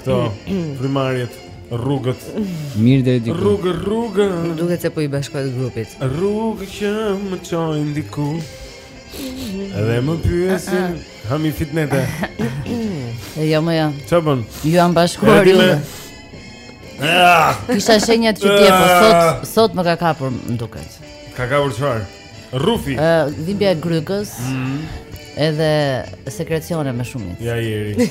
Këto primarjet rrugët. Mirë deri diku. Rrugë rrugë. Duket se po i bashkohet grupit. Rrugë që më çojnë diku. Edhe më pyesin Hami fitnete E jo më jo Ça bën? Ju jam bashkuar ju Kisha shenjat që dje Po sot, sot më ka kapur më duket Ka kapur çfarë? Rrufa. Ë uh, dhimbja e grykës. Mm -hmm. Edhe sekrecione me shumicë. Ja Jeri.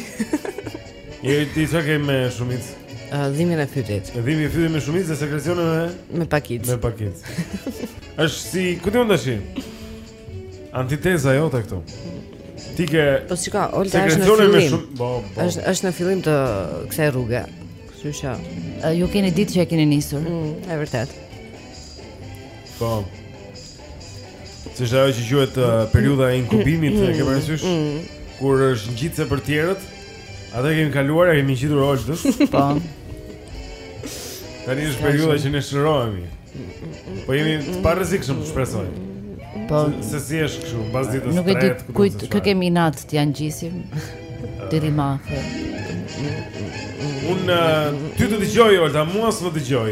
Jeri ti ça ke me shumicë? Uh, dhimbjen e fytit. Dhimbjen e fytit me shumicë dhe sekrecione me me pakicë. Me pakicë. Është si, kur ti mund të shohësh? Antiteza jote këtu. Ti ke Po shiko, Olta është në fillim. Shum... Po, po. Është është në fillim të kësaj rruge. Kështu që ju keni ditë që e keni nisur. Mm, e vërtetë. Po. Si është ajo që quhet uh, periudha e inkubimit, e ke parasysh? Kur është ngjitse për tjerët? Atë e kemi kaluar, e kemi ngjitur Oltës. Po. Tani është periudha që ne shërohemi. Po jemi të parrezikshëm, shpresoj. Po. Se si është kështu, mbas ditës Nuk e di tretë, ku do të kujt kë shkojmë. kemi inat t'ia ngjisim. Jeri më afër. Unë uh, ty të dëgjoj Olta, mua s'më dëgjoj.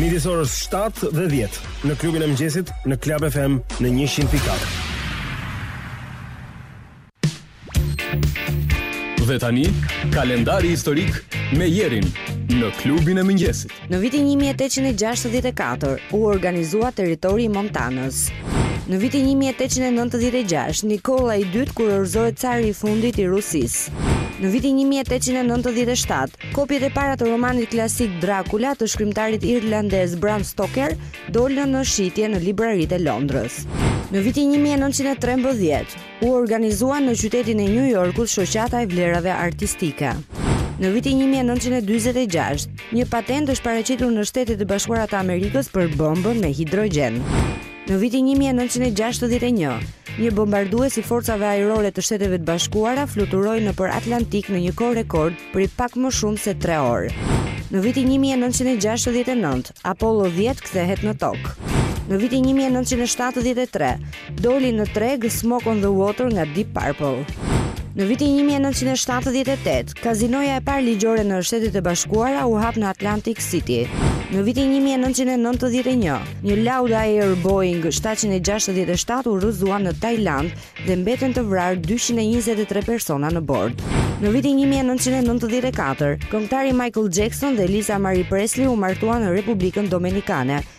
Midis orës 7 dhe 10 në klubin e mëngjesit në Club FM në 100.4. Dhe tani, kalendari historik me Jerin në klubin e mëngjesit. Në vitin 1864 u organizua territori i Montanës. Në vitin 1896, Nikola i dytë kurorëzohet cari i fundit i Rusisë. Në vitin 1897, Kopjet e para të romanit klasik Dracula të shkrimtarit irlandez Bram Stoker dolën në shitje në libraritë e Londrës. Në vitin 1913, u organizua në qytetin e New Yorkut Shoqata e Vlerave Artistike. Në vitin 1946, një patent është paraqitur në Shtetet e Bashkuara të Amerikës për bombën me hidrogjen. Në vitin një mijë e nëntëqind e gjashtëdhjetë e një, një bombardues i Forcave Ajrore të Shteteve të Bashkuara fluturoi nëpër Atlantik në një kohë rekord prej pak më shumë se tre orë. Në vitin një mijë e nëntëqind e gjashtëdhjetë e nëntë, Apollo dhjetë kthehet në Tokë. Në vitin një mijë e nëntëqind e shtatëdhjetë e tre, doli në treg Smoke on the Water nga Deep Purple. Në vitin një mijë e nëntëqind e shtatëdhjetë e tetë, Kazinoja e parë ligjore në Shtetet e Bashkuara u hap në Atlantic City. Në vitin 1991, një Lauda Air Boeing 767 u rrëzua në Tajlandë dhe mbetën të vrarë 223 persona në bord. Në vitin 1994, këngëtari Michael Jackson dhe Lisa Marie Presley u martuan në Republikën Dominikane,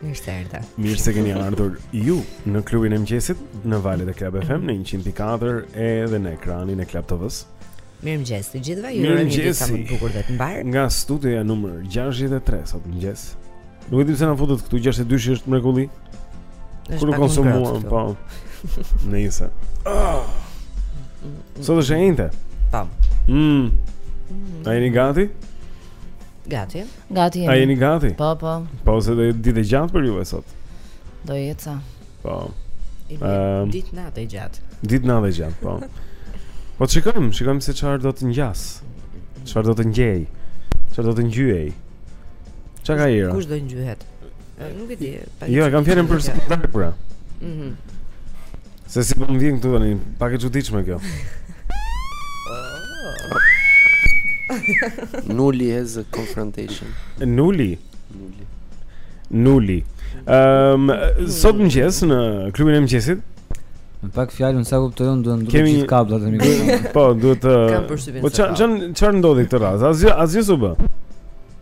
Mirë se erdhe. Mirë se keni ardhur ju në klubin e mëngjesit në valët e Club FM në 104 edhe në ekranin e Club TV-s. Mirë mëngjes të gjithëve. Ju uroj një ditë të bukur dhe të mbarë. Nga studioja numër 63 sot në mëngjes. Nuk e di pse na futët këtu 62 që është mrekulli. Kur u konsumuam, po. Nëse. Ah. Sot është e enjte. Tam. Mm. mm. A jeni gati? Gati. Gati jemi. A jeni gati? Po, po. Po, se do jetë ditë e gjatë për ju sot. Do jetë sa. Po. Ehm, ditë natë e gjatë. Ditë natë e gjatë, po. Po shikojmë, shikojmë se çfarë do të ngjas. Çfarë do të ngjej? Çfarë do të ngjyej? Çka ka ira? Kush do ngjyhet? Nuk e di. Jo, e kam fjalën për së pra. Mhm. Se si po më vjen këtu tani, pak e çuditshme kjo. Nuli has a confrontation. Nuli. Nuli. Nuli. Ehm, um, sot në mëngjes në klubin e mëngjesit Në pak fjalën sa kuptoj unë duhet ndryshe gjithë kablat e mikrofonit. Po, duhet të Po çan çan çfarë ndodhi këtë radhë? Asgjë, asgjë s'u bë.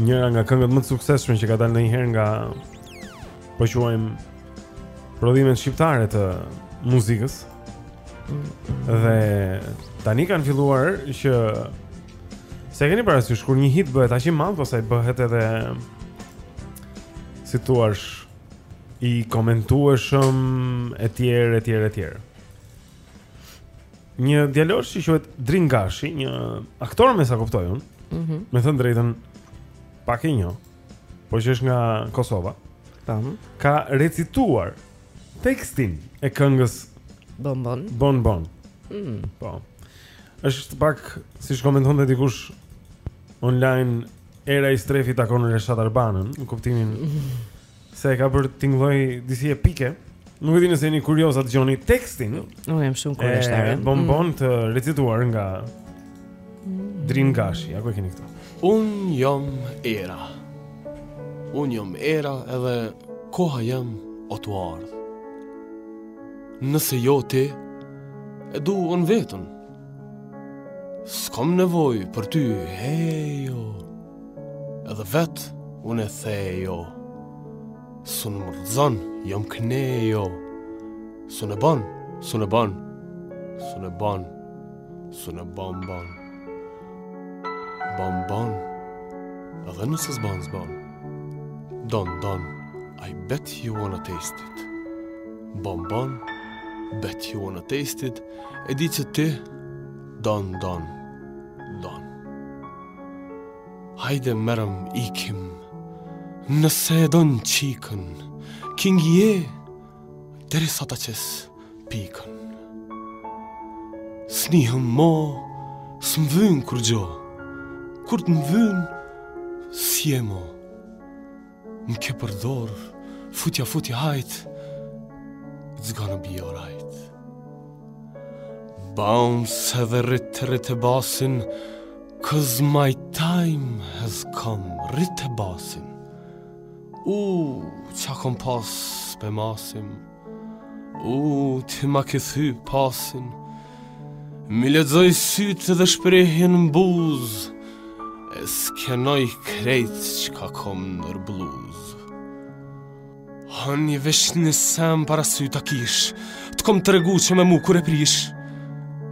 Njëra nga këngët më të suksesshme që ka dalë ndonjëherë nga po e quajmë prodhimet shqiptare të muzikës. Dhe tani kanë filluar që se e keni parasysh kur një hit bëhet aq i madh, pastaj bëhet edhe si të thuash i komentueshëm etj etj etj. Një djalosh që quhet Drin Gashi, një aktor me sa kuptoj unë. Mhm. Mm me thënë drejtën pak e njoh, po që është nga Kosova. Tam. Ka recituar tekstin e këngës Bon bon. Bon Bon. Mm. Po. Është pak siç komentonte dikush online Era Istrefi takon Reshat Arbanën, në kuptimin Se e ka bërë të tingëllojë disi epike Nuk e di nëse jeni kuriozë ta dëgjoni tekstin Unë jam shumë kurioz tani Bon Bon mm. të recituar nga Drin Gashi ja ku e keni këtu Unë jam Era Unë jam Era edhe koha jem o tu ardhë Nëse jo ti E du unë vetën S'kom nevoj për ty Hejo Edhe vet unë e thejo S'un më rrëzon, jom kënejo S'un e bon, s'un e bon S'un e bon, s'un e bon, bon Bon, bon Edhe nëse s'bon, s'bon Don, don I bet you wanna taste it Bon, bon Bet you wanna taste it E di që ti Don, don Don Hajde merrëm ikim Nëse e don çikën King je derisa ta qes pikën s'nihem mo s'më vyn kurgjo kurgjo s'më vyn, s'je mo Më ke për dorë, futja futja hajt, it's gonna be alright. Bounce edhe rrite rrite basin, cause my time has come, rrite basin. U, ça kom pas, pe masim. U, ti ma ke thy pasin M'i lexon sytë dhe shprehjen në buzë E skenon krejt çka kom nër bluzë Hajt ni veç ni sen para sysh ta kish Të kom tregu që me mu kur e prish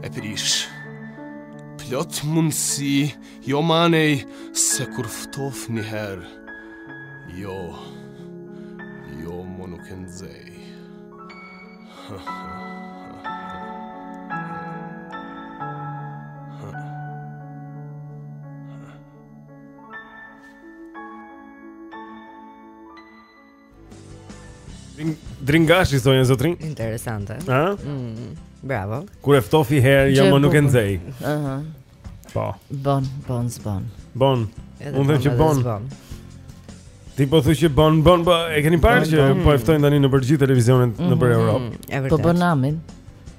E prish Plot mundësi Jo ma, nej, se kur ftofi ni herë Jo Jo mo nuk e nxej Ha ha Drin Gashi, zonja, zotërinj. Interesante. Ëh? Mm, bravo. Kur ftofi një herë, jo më nuk e nxej. Ëh. Po. Bon, bon, bon. Bon. Unë them që bon. Ti po thuaj që bon bon po e keni parë që po e ftojnë tani nëpër gjithë televizionet mm -hmm. nëpër Evropë. Po bën namin.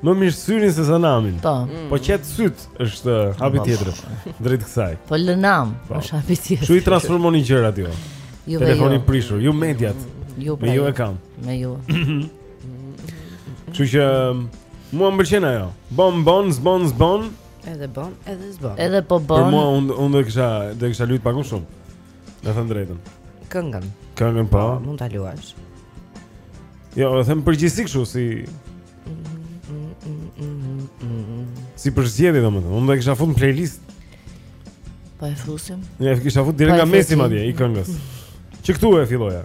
Më mirë syrin se sa namin. Po. Mm. Po qet sytë është uh, hapi po. tjetër drejt kësaj. Po lë nam, po. është hapi tjetër. Ju i transformoni gjërat ju? Ju Telefon i ju. prishur, ju mediat. Ju pra. Me ju e kam. Me ju. Kështu që um, mua më pëlqen ajo. Bon bon, s'bon s'bon. Edhe bon, edhe s'bon. Edhe po bon. Për mua unë unë do kisha do kisha lut pak më shumë. Me thënë të drejtën. Këngën. Këngën po. po mund ta luash. Jo, e them në përgjithësi kështu si Si përzgjedhje domethënë, unë do e kisha fut në playlist. Po e fusim. Ne e kisha fut direkt nga mesi madje i këngës. Që këtu e filloja.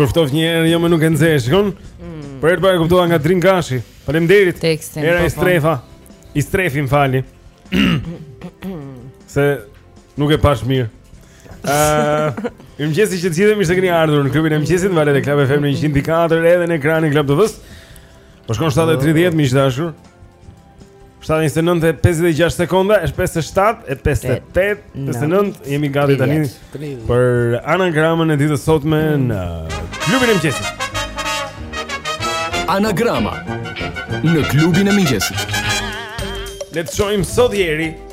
Kur ftof një herë, jo më nuk e nxej, shikon? Mm. Për herë të parë e kuptova nga Drin Gashi. Faleminderit. Tekstin. Era i po, po. strefa. I strefim fali. Se Nuk e pash mirë. Ëh, uh, mirëmëngjesi, të gjithë mirë se keni ardhur në klubin e mëngjesit, valët e Club FM 104 edhe në ekranin e Club TV-s. Po shkon 7:30 miq të dashur. 7:29:56 sekonda, është 57 e 58, 59, jemi gati tani për anagramën e ditës së sotme në klubin e mëngjesit. Anagrama në klubin e mëngjesit. Le të shojmë sot Jeri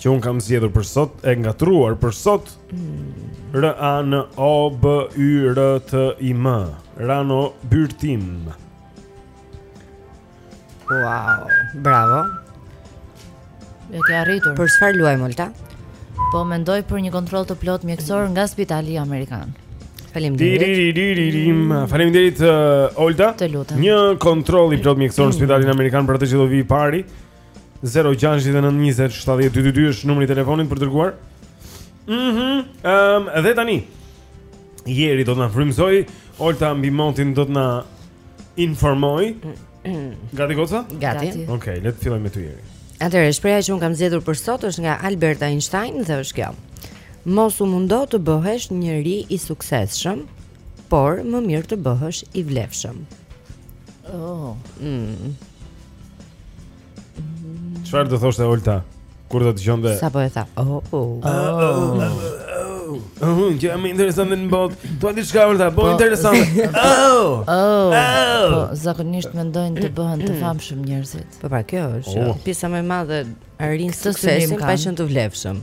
që unë kam zgjedhur për sot, e ngatërruar për sot. Mm. R A N O B Y R T I M. Rano Byrtim. Wow, bravo. E ke arritur. Për çfarë luajmë Olta? Po mendoj për një kontroll të plot mjekësor nga Spitali Amerikan. Faleminderit. Faleminderit uh, Olta. Një kontroll i plot mjekësor në Spitalin Amerikan për atë që do vijë i pari. 0692070222 është numri i telefonit për të dërguar. Mhm. Mm Ehm, um, dhe tani. Jeri do të na frymëzojë, Olta mbi motin do të na informojë. Gati goca? Gati. Okej, okay, le të fillojmë me ty Jeri. Atëherë, shprehja që unë kam zgjedhur për sot është nga Albert Einstein dhe është kjo. Mos u mundo të bëhesh njeri i suksesshëm, por më mirë të bëhesh i vlefshëm. Oh. Mm. Çfarë do thoshte Olta kur do të dëgjonte? Sapo e tha? Oh, oh, oh. Oh, oh, ja më intereson në botë. Do të diçka Olta, po, po intereson. Oh. Oh. Po zakonisht mendojnë të bëhen të famshëm njerëzit. Po pra, kjo është oh. pjesa më e madhe arrijnë suksesin pa qenë të vlefshëm.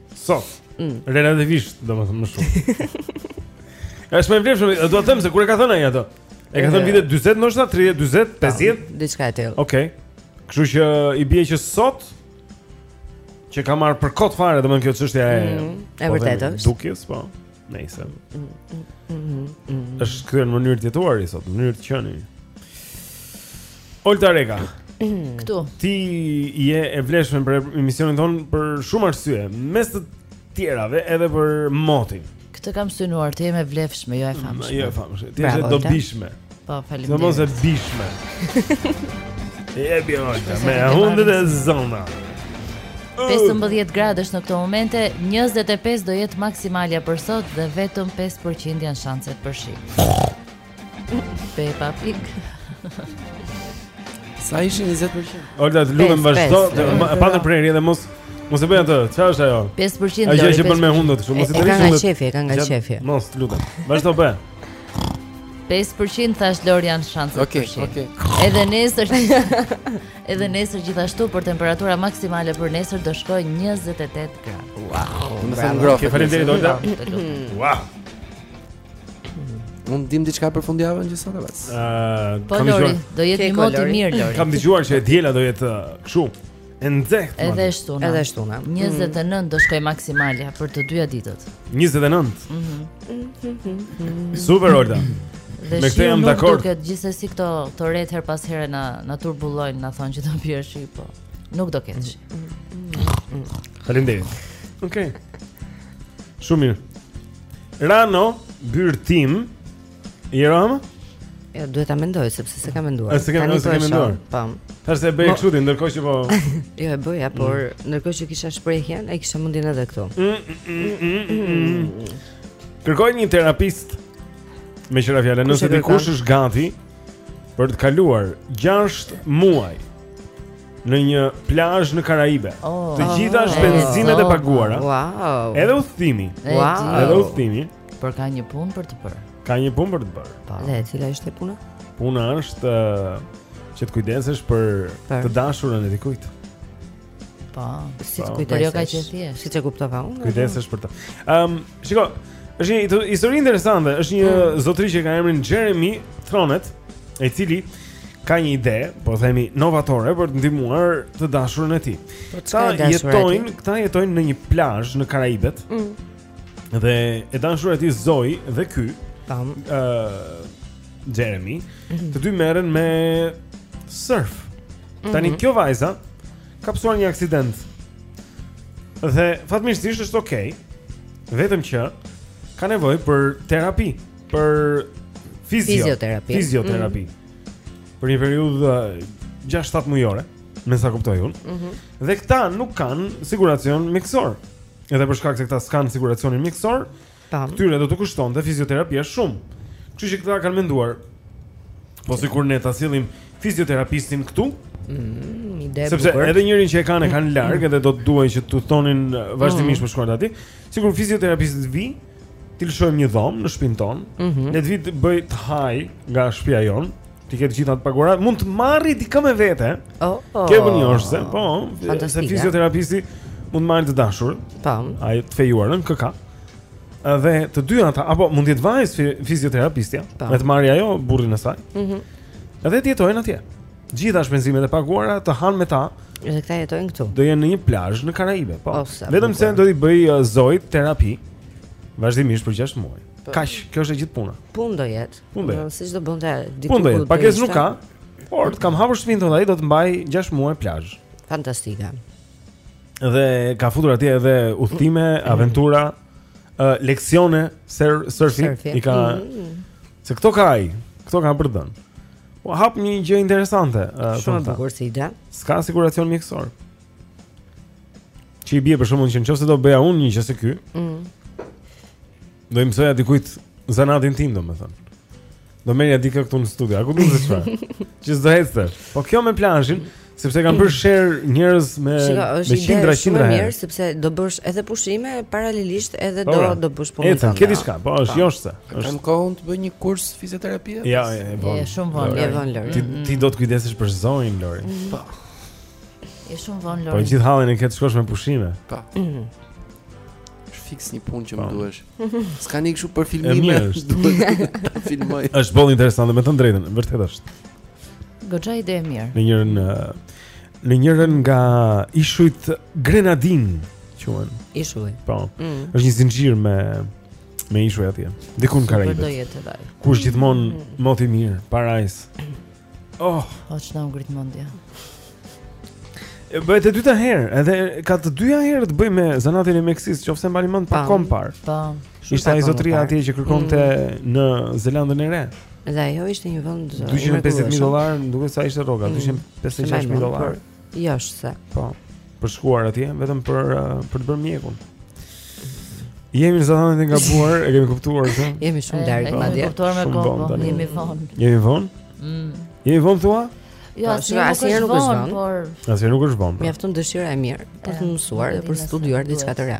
Sot. Mm. Relativisht, domethënë më shumë. Është më e vlefshme, dua të them se kur e ka thënë ai ato. E ka thënë vitet 40, ndoshta 30, 40, 50, diçka e tillë. Okej. Kështu që i bie që sot që ka marrë për kot fare, domethënë kjo çështja e mm, e po vërtetë. Dukjes, po. Nëse. Mm, mm, mm, mm. Është kthyer në mënyrë të jetuari sot, në mënyrë të qeni. Olta Reka. Mm. Këtu. Ti je e vlefshme për emisionin tonë për shumë arsye, mes të tjerave edhe për motin. Këtë kam synuar, të jem e vlefshme, jo e famshme. Jo e famshme. Ti je e dobishme. Po, faleminderit e dobishme E bjo Me hundë dhe zona 15 gradë është në këto momente 25 do jetë maksimalja për sot Dhe vetëm 5% janë shanset për shi Peppa Pig Sa ishi 20%? Olta, të lutem vazhdo, pa ndërprerje dhe mos mos e bëj atë. Çfarë është ajo? 5% do të jetë. Ajo që bën me hundët, mos e dëgjoni. Ka nga shefi, ka nga shefi. Mos, lutem. Vazhdo bëj. 5% thash Lori janë shanse të okay, okay. Edhe nesër Edhe nesër gjithashtu për temperatura maksimale për nesër do shkojë 28 grad Wow Me thënë ngrohtë Të faleminderit Olta Wow Mund të dim diçka për fundjavën që sot e vec uh, Po Lori, do jetë një mot i mirë Lori Kam dëgjuar që e diela do jetë uh, shumë E nxehtë. Edhe shtuna. Edhe shtuna. 29 mm. do shkojë maksimalja për të dyja ditët. 29. Mhm. Mm Super Olta. Dhe me këtë jam dakord. Duket gjithsesi këto retë herë pas here na na turbullojnë, na thonë që do bjerë shi, po nuk do ketë shi. Faleminderit. Okej. Shumë mirë. Rano Byrtim Je rëmë? Jo, duhet ta mendoj sepse s'e kam menduar. S'e kam, s'e kam menduar. Po. Tashi e bëj po- kështu ti ndërkohë që po. Jo, e bëja, mm. por ndërkohë që kisha shprehjen, e kisha mendjen edhe këtu. Mm, mm, Kërkoj një terapist me që ra fjala, nëse dikush është gati për të kaluar 6 muaj në një plazh në Karaibe. Oh. Të gjitha shpenzimet e oh. paguara. Wow. Edhe udhëtimi. Wow. Edhe udhëtimi. Por ka një punë për të bërë. Ka një punë për të bërë. Po. Dhe cila është puna? Puna është që të kujdesesh për, për. të dashurën e dikujt. Po, si të po. kujdesesh? Por jo ka që thjesht. Siç e kuptova unë. Kujdesesh për të. Ehm, um, shiko, është një histori interesante. Është një mm. zotëri që ka emrin Jeremy Tronet, i cili ka një ide, po themi novatore për të ndihmuar të dashurën e tij. Po, këta jetojnë, këta jetojnë në një plazh në Karaibet. Mm. Dhe e dashura e tij Zoi dhe ky Tam uh, Jeremy mm -hmm. Të dy merren me surf mhm. Tani mm -hmm. kjo vajza Ka pësuar një aksident Dhe fatmirësisht është okej okay, Vetëm që Ka nevojë për terapi Për fizio, fizioterapi Fizioterapi mm -hmm. Për një periudhë 6-7 mujore Me sa kuptoj unë mm -hmm. Dhe këta nuk kanë siguracion mjekësor Edhe për shkak se këta s'kanë siguracionin mjekësor, këtyre do t'u kushtonte fizioterapia shumë. Kështu që këta kanë menduar po sikur ne ta sjellim fizioterapistin këtu. Mm, ide Sepse bukur. edhe njërin që e kanë e kanë mm. larg edhe do të duhej që të udhëtonin uh, vazhdimisht mm. për shkuar aty. Sikur fizioterapisti të vijë, t'i lëshojmë një dhomë në shpinë tonë. Mm -hmm. Le të vijë të bëjë të hajë nga shtëpia jonë. Ti ke të gjitha të paguara, mund të marrë dikë me vete. Oh, oh. Ke vënë joshse, po. Se fizioterapisti mund të marrë të dashur. Tam. Po. Ai të fejuar nëse ka. Dhe të dy ata, apo mund të jetë vajzë fizioterapistja, po. me të marrë ajo burrin e saj. Mhm. Mm Edhe të jetojnë atje. Gjitha shpenzimet e paguara të hanë me ta. Edhe këta jetojnë këtu. Do jenë në një plazh në Karaibe, po. Oh, Vetëm se do i bëj uh, fizioterapi vazhdimisht për 6 muaj. Po. Kaq, kjo është e gjithë puna. Punë do jetë. Punë do jetë. Siç do bënte diku. Punë do jetë. Pagesë nuk ka. Por të kam hapur shtëpinë tonë, ai do të mbaj 6 muaj plazh. Fantastike. Dhe ka futur atje edhe udhëtime, mm. aventura, uh, leksione sur surfing, surfing. i ka mm. se këto ka ai, këto ka për dhënë. Po hap një gjë interesante. Uh, Shumë bukur si ide. S'ka siguracion mjekësor. Çi bie për shkakun që nëse do bëja unë një gjë se ky. Mm. Do i mësoja dikujt zanatin tim, domethënë. Do merrja dikë këtu në studio, a ku do të shkoj? Që s'do ecte. Po kjo me plazhin, sepse kanë bërë share njerëz me Shiko, me qindra qindra herë. Mirë, sepse do bësh edhe pushime paralelisht edhe do Po, do bësh punë. Ecën, ke diçka, po është joshëse. Kam kohën të bëj një kurs fizioterapie. Ja, e bën. Është shumë vonë. Ti ti do të kujdesesh për zonjën Lori. Po. Është shumë vonë Lori. Po gjithë hallin e ke të shkosh me pushime. Po. Mhm. Është fiks një punë që më po. duhesh. S'ka nik shumë për filmime. E mirë është. Filmoj. Është boll interesante, me të drejtën, vërtet është. Goxha ide e mirë. Në njërën në njërën nga ishujt Grenadin, quhen. Ishuj. Po. Mm. Është një zinxhir me me ishuj atje. Diku në Karaibe. Ku është gjithmonë mm. mot i mirë, parajsë. Oh, oh ç'na ngrite mendjen. Bëhet e dyta herë, edhe ka të dyja herë të bëjë me zanatin e mjekësisë, qoftë se mbani mend pak më parë. Po. Ishte ai zotria atje që kërkonte mm. në Zelandën e Re. Dhe ajo ishte një vend 250000 dollarë, duket se ishte rroga, mm. 256000 dollarë. Jo, se, po. Për shkuar atje, vetëm për, uh, për të bërë mjekun. Jemi në zanatin e gabuar, e kemi kuptuar këtë? Jemi shumë eh, derë, ma dje. Kuptuar me kohë, po. jemi vonë. Jemi vonë? Mm. Jemi vonë thua? Jo, po, asnjëherë nuk është vonë, por asnjëherë nuk është vonë. Po. Mjafton dëshira e mirë për të eh, mësuar dhe për studiuar diçka të re.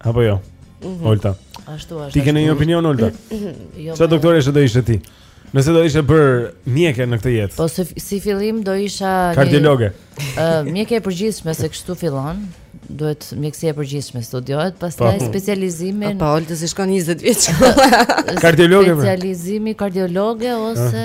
Apo jo. Mhm. Olta. Ashtu është. Ti ke një opinion Olta? Jo. Ça doktoreshe do ishe ti? Nëse do ishe bërë mjeke në këtë jetë. Po si fillim do isha kardiologe. Ë mjeke e përgjithshme se kështu fillon. Duhet mjekësia e përgjithshme studiohet, pastaj po. specializimi. Po Olta si shkon 20 vjeç. Kardiologe. Pra. Specializimi kardiologe ose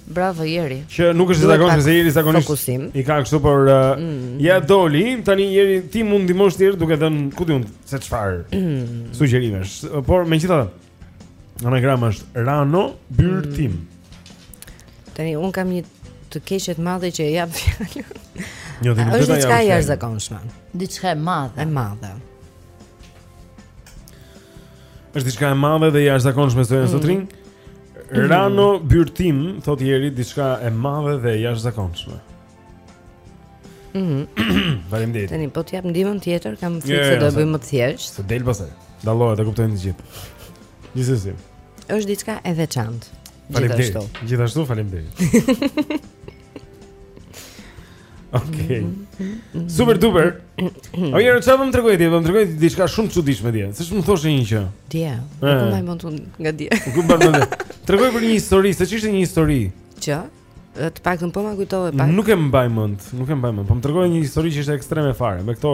Bravo Jeri. Që nuk është zakonisht se Jeri zakonisht fokusim. i ka kështu por uh, mm. ja doli tani Jeri ti mund ndihmosh ti duke dhënë ku diun se çfarë mm. sugjerimesh. Por megjithatë anagrama është rano byrtim. Mm. Tani un kam një të keqe të madhe që e jap fjalën. Jo, dhe nuk do ta jap. Është e zakonshme. Diçka e madhe. E madhe. Është diçka e madhe dhe e jashtëzakonshme sot në mm. sotrin. Rano Byrtim thotë Jeri diçka e madhe dhe e jashtëzakonshme. Mhm. Faleminderit. Tani po të jap ndihmën tjetër, kam frikë se do e bëj më të thjeshtë. Të del pastaj. Dallohet, e kuptojnë të gjithë. Gjithsesi. Është diçka e veçantë. Gjithashtu. Gjithashtu faleminderit. Okej. Okay. Super duper. O Jeri çfarë më tregove ti? Më tregoi diçka shumë çuditshme dje. Se shumë thoshë një gjë. Dje. Nuk eh. mbaj mend unë nga dje. Nuk mbaj mend. Tregoi për një histori, se ç'ishte një histori. Që? Të paktën po ma kujtove pak. Nuk e mbaj mend, nuk e mbaj mend. Po më tregoi një histori që ishte ekstreme fare. Me këto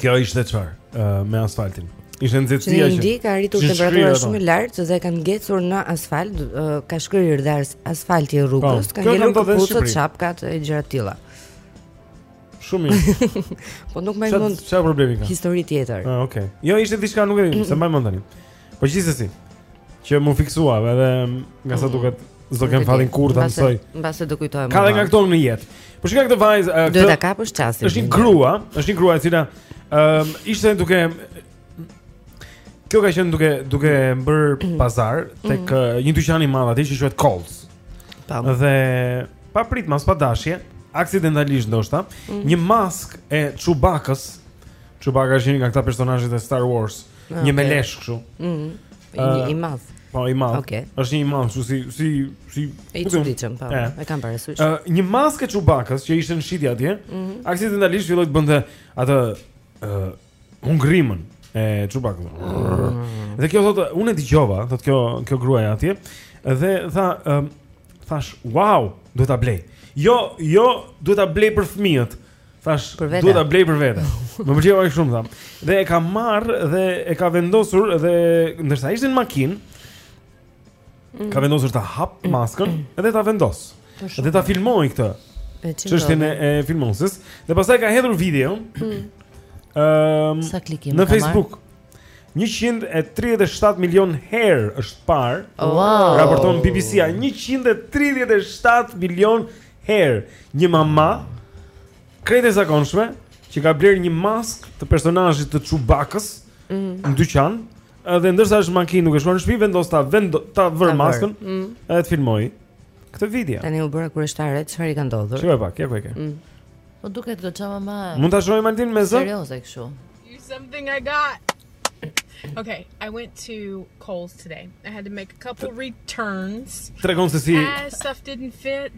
Kjo ishte çfarë? Ë uh, me asfaltin. Ishte nxehtësia që. në Indi ka arritur temperatura shumë e lartë dhe kanë ngecur në asfalt, uh, ka shkrirë dhe asfalti i rrugës, po, kanë ngelur këpucët, shapkat e gjëra të tilla. Shumë mirë. po nuk më mund. Çfarë problemi ka? Histori tjetër. Ah, okay. Jo, ishte diçka nuk e di, mm. s'e mbaj mend tani. Po gjithsesi, që m'u fiksua edhe nga sa mm. duket s'do kem fatin kurrë ta mësoj. Mbase do kujtohem. Ka dhe nga këto në jetë. Po shikoj këtë vajzë, këtë. Do ta kapësh çastin. Është një grua, është një grua e cila ëm ishte duke Kjo ka qenë duke duke bërë mm. pazar tek mm. një dyqan i madh aty që quhet Kohl's. Tam. Dhe papritmas pa dashje, aksidentalisht ndoshta, një maskë e Chewbacca-s. Chewbacca është një nga këta personazhet e Star Wars. Ëh Ah, një me okay. lesh kështu. Mhm. Ah, i madh. Po i madh. Okej. Është një i madh, kështu si si si E i ku diun? çuditshëm, po. E. E kam parasysh. Ë, një maskë e Chewbacca-s që ishte në shitje atje, Mhm. aksidentalisht filloi të bënte atë ë hungrimën e Chewbacca. Mhm. Dhe kjo thotë, unë e dëgjova, thotë kjo kjo gruaja atje, dhe tha, ë, thashë, "Wow, duhet ta blej." Jo, jo, duhet ta blej për fëmijët. Thashë, duhet ta blej për vete. Më pëlqeu aq shumë tha. Dhe e ka marrë dhe e ka vendosur dhe ndërsa ishte në makinë, mm. ka vendosur ta hapë maskën dhe ta vendosë. Dhe ta filmojë këtë çështjen e filmosës dhe pastaj ka hedhur video. Mm. Ëm ehm, në Facebook. 137 milion herë është parë. Wow. Raporton BBC-ja 137 milion herë një mama krejt e zakonshme që ka blerë një maskë të personazhit të Chewbacca-s mm -hmm. në dyqan, edhe ndërsa është në makinë duke shkuar në shtëpi vendos ta vend ta vërë maskën, mm -hmm. edhe të filmojë këtë video. Tani u bëra kureshtare, çfarë i ka ndodhur? Shikoje pak, ja ku e ke. Mm. Po duket goxha mama. Mund ta shohim Altin me zë? Serioze kështu. You something I got. Okay, I went to Kohl's today. I had to make a couple returns. Tregon se si ah, stuff didn't fit.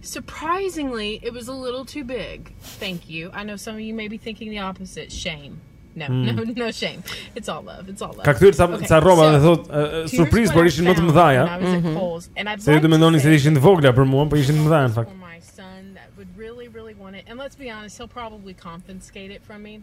Surprisingly, it was a little too big. Thank you. I know some of you may be thinking the opposite. Shame. No, mm. no, no shame. It's all love. It's all love. Ka kthyer ca okay, ca rroba dhe thotë surprizë por ishin më të mëdha. Mhm. Se ju do mendoni se ishin të vogla për mua, por ishin të mëdha në fakt. And let's be honest, he'll probably confiscate it from me.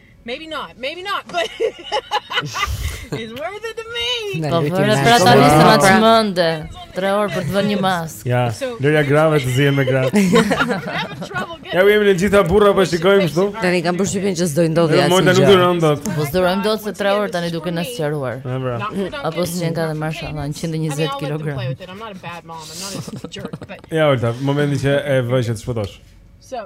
Maybe not, maybe not, but it's worth it to me. Po vëre pra, tani se na çmende. 3 orë për të vënë një maskë. Ja, lërja grave të zihen me gratë. Ja jemi të gjithë burra po shikojmë këtu. Tani kam përshtypjen që s'do i ndodhë asgjë. Mo ti nuk duron dot. Po s'durojmë dot se 3 orë tani duke na sqaruar. Apo s'qenka dhe mashallah 120 kg. Ja, ulta, momenti që e vë të shpëtosh. So,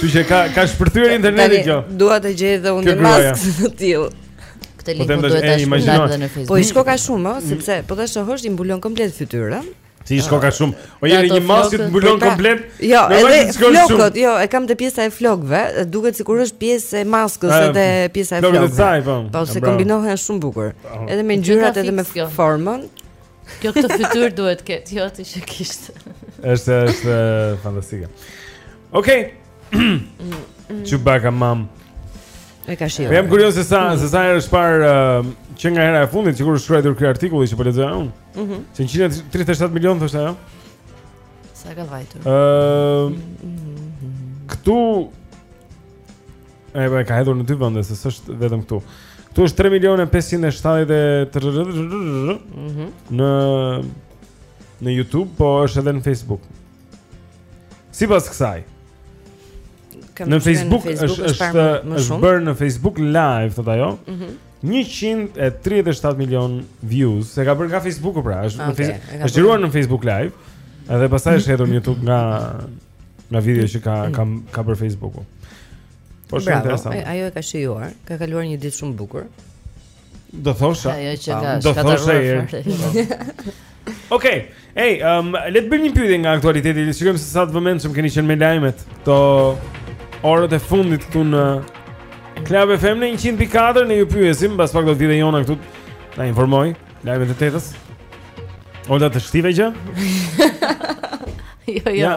Ti je ka ka shpërthyer interneti kjo. Dua të gjej dhe unë maskë të tillë. Këtë po link po duhet ta shpërndajmë në Facebook. Po i shkoka shumë, ëh, sepse po ta shohësh i mbulon komplet fytyrën. I shkoka shumë. O jeri një maskë të mbulon komplet. Jo, edhe flokët, jo, e kam te pjesa e flokëve, duket sikur është pjesë e maskës edhe pjesa e flokëve. Po, po se kombinohen shumë bukur. Edhe me ngjyrat edhe me formën. Kjo këtë fytyrë duhet të ketë, jo ti që kishte. Është është fantastike. Okej. Chewbacca mam. E ka shiu. Jam kurioz se sa se sa herë është parë që nga hera e fundit që kur është shkruajtur ky artikull që po lexoj unë. Mhm. Mm 137 milionë thoshte ajo. Sa ka vajtur? Ëm uh, këtu e ka hedhur në dy vende, se s'është vetëm këtu. Këtu është 3 milionë 570 mhm. në në YouTube, po është edhe në Facebook. Sipas kësaj, në Facebook, në Facebook është është, është bërë në Facebook live thotë ajo. Mhm. Mm 137 milion views se ka bërë nga Facebooku pra, është okay, në është xhiruar në Facebook Live, edhe pastaj është hedhur në YouTube nga nga video që ka ka ka bërë Facebooku. Po shumë interesant. Ajo e ka shijuar, ka kaluar një ditë shumë bukur. Do thosha. Ajo që ka do thosha. Okej. Ej, um, le të bëjmë një pyetje nga aktualiteti. Le të shikojmë se sa të vëmendshëm keni qenë me lajmet. Këto orët e fundit këtu në Club FM në 100.4 ne ju pyesim, mbas pak do të vijë dhe Jona këtu të na informojë lajmet e tetës. Olta të shtive gjë? jo, jo. Ja.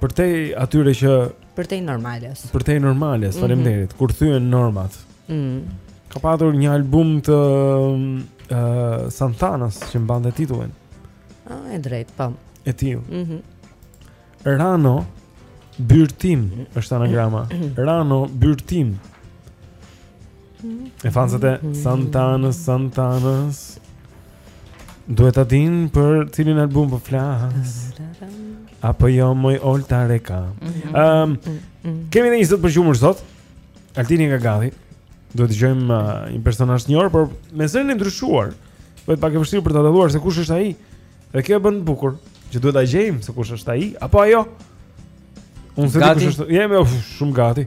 përtej atyre që përtej normales. Përtej normales, mhm. faleminderit. Mm -hmm. Kur thyen normat. Mhm. Mm ka patur një album të uh, Santanas që mbante titullin. Ah, e drejt, po. E tillë. Mhm. Mm Rano Byrtim është anagrama. Rano Byrtim. E fansat e Santanas, Santanas. Duhet ta din për cilin album po flas. Apo jo moj Olta Reka. Mhm. Ehm, mm -hmm. kemi një zë për të gjurmuar sot. Altini nga gati. Duhet të dëgjojmë uh, një personazh një orë, por me zërin e ndryshuar. Bëhet pak e vështirë për ta dalluar se kush është ai. Dhe kjo e bën të bukur, që duhet ta gjejmë se kush është ai apo ajo. Unë se kush është, jam jo, shumë gati.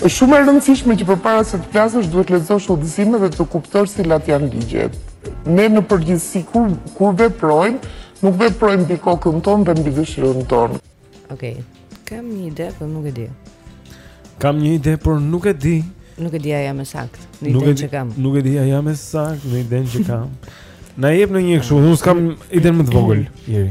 Është shumë e rëndësishme që përpara se të flasësh duhet të lexosh udhëzimet dhe të kuptosh cilat janë ligjet. Ne në përgjithësi kur kur veprojmë, nuk veprojmë mbi kokën tonë dhe mbi dëshirën tonë. Okej. Okay. Kam një ide, por nuk e di. Kam një ide, por nuk e di. Nuk e di a jam e saktë. Në idenë që kam. Nuk e di a jam e saktë në idenë që kam. Na jep ndonjë kështu, unë s'kam idenë më të vogël, Jeri.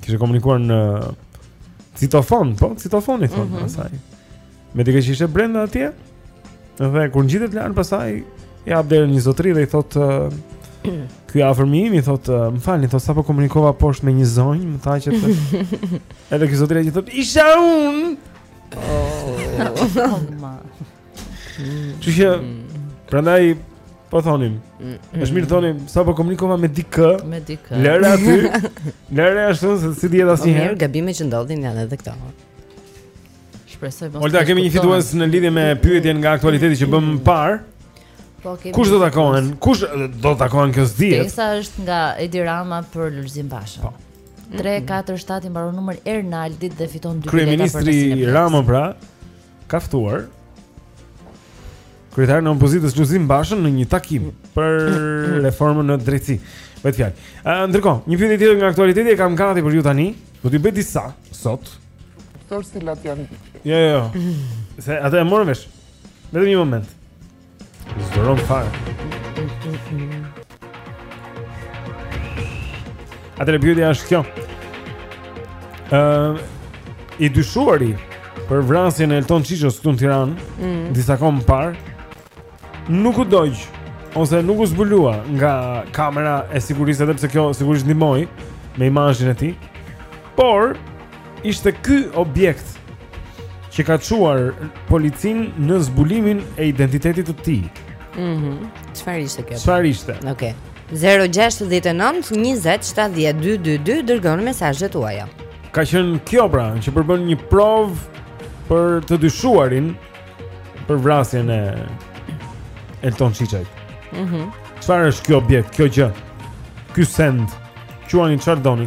Kishte komunikuar në citofon, po, citofon i thonë mm -hmm. asaj. Me dikë që ishte brenda atje. Dhe kur ngjitet lart pastaj i hap derën një zotëri dhe i thotë ky i afërmi im i thotë, më falni, thotë sapo komunikova poshtë me një zonjë, më tha që Edhe ky zotëri i thotë, "Isha unë." Oh, Që që Prandaj Po thonim është mirë thonim sapo komunikova me dikë Me dikë Lëre aty Lëre ashtu Se s'i dihet asnjëherë Mirë gabime që ndodhin janë edhe këto Shpresoj po Olta kemi një fitues në lidhje me pyetjen nga aktualiteti që bëmë më parë Po, Kush do takohen? Kush do takohen këtë mesditë? Ftesa është nga Edi Rama për Lulzim Bashën. Po. 3 4 7 i mbaron numri Ernaldit dhe fiton dy bileta për Kryeministri Rama pra, ka ftuar kryetarin e opozitës Lulzim Bashën në një takim për reformën në drejtësi. Vetë fjalë. Ndërkohë, një pyetje tjetër nga aktualiteti e kam gati për ju tani. Do t'ju bëj disa sot. Thuaj cilat janë. Jo, jo, jo. Se atë e morëm vesh. Vetëm një moment. Zdoron fare. Atëherë pyetja është kjo. Ëm uh, i dyshuari për vrasjen e Elton Çiços këtu në Tiranë, mm. disa kohë më parë, nuk u dogj ose nuk u zbulua nga kamera e sigurisë edhe pse kjo sigurisht ndihmoi me imazhin e tij. Por ishte ky objekt që ka çuar policinë në zbulimin e identitetit të tij. Mhm. Mm Çfarë ishte kjo? Çfarë ishte? Okej. Okay. 069 20 70 222 dërgoni mesazhet tuaja. Ka qenë kjo pra që përbën një provë për të dyshuarin për vrasjen e Elton Çiços. Mhm. Mm Çfarë është ky objekt, kjo gjë? Ky send quani çfarë doni?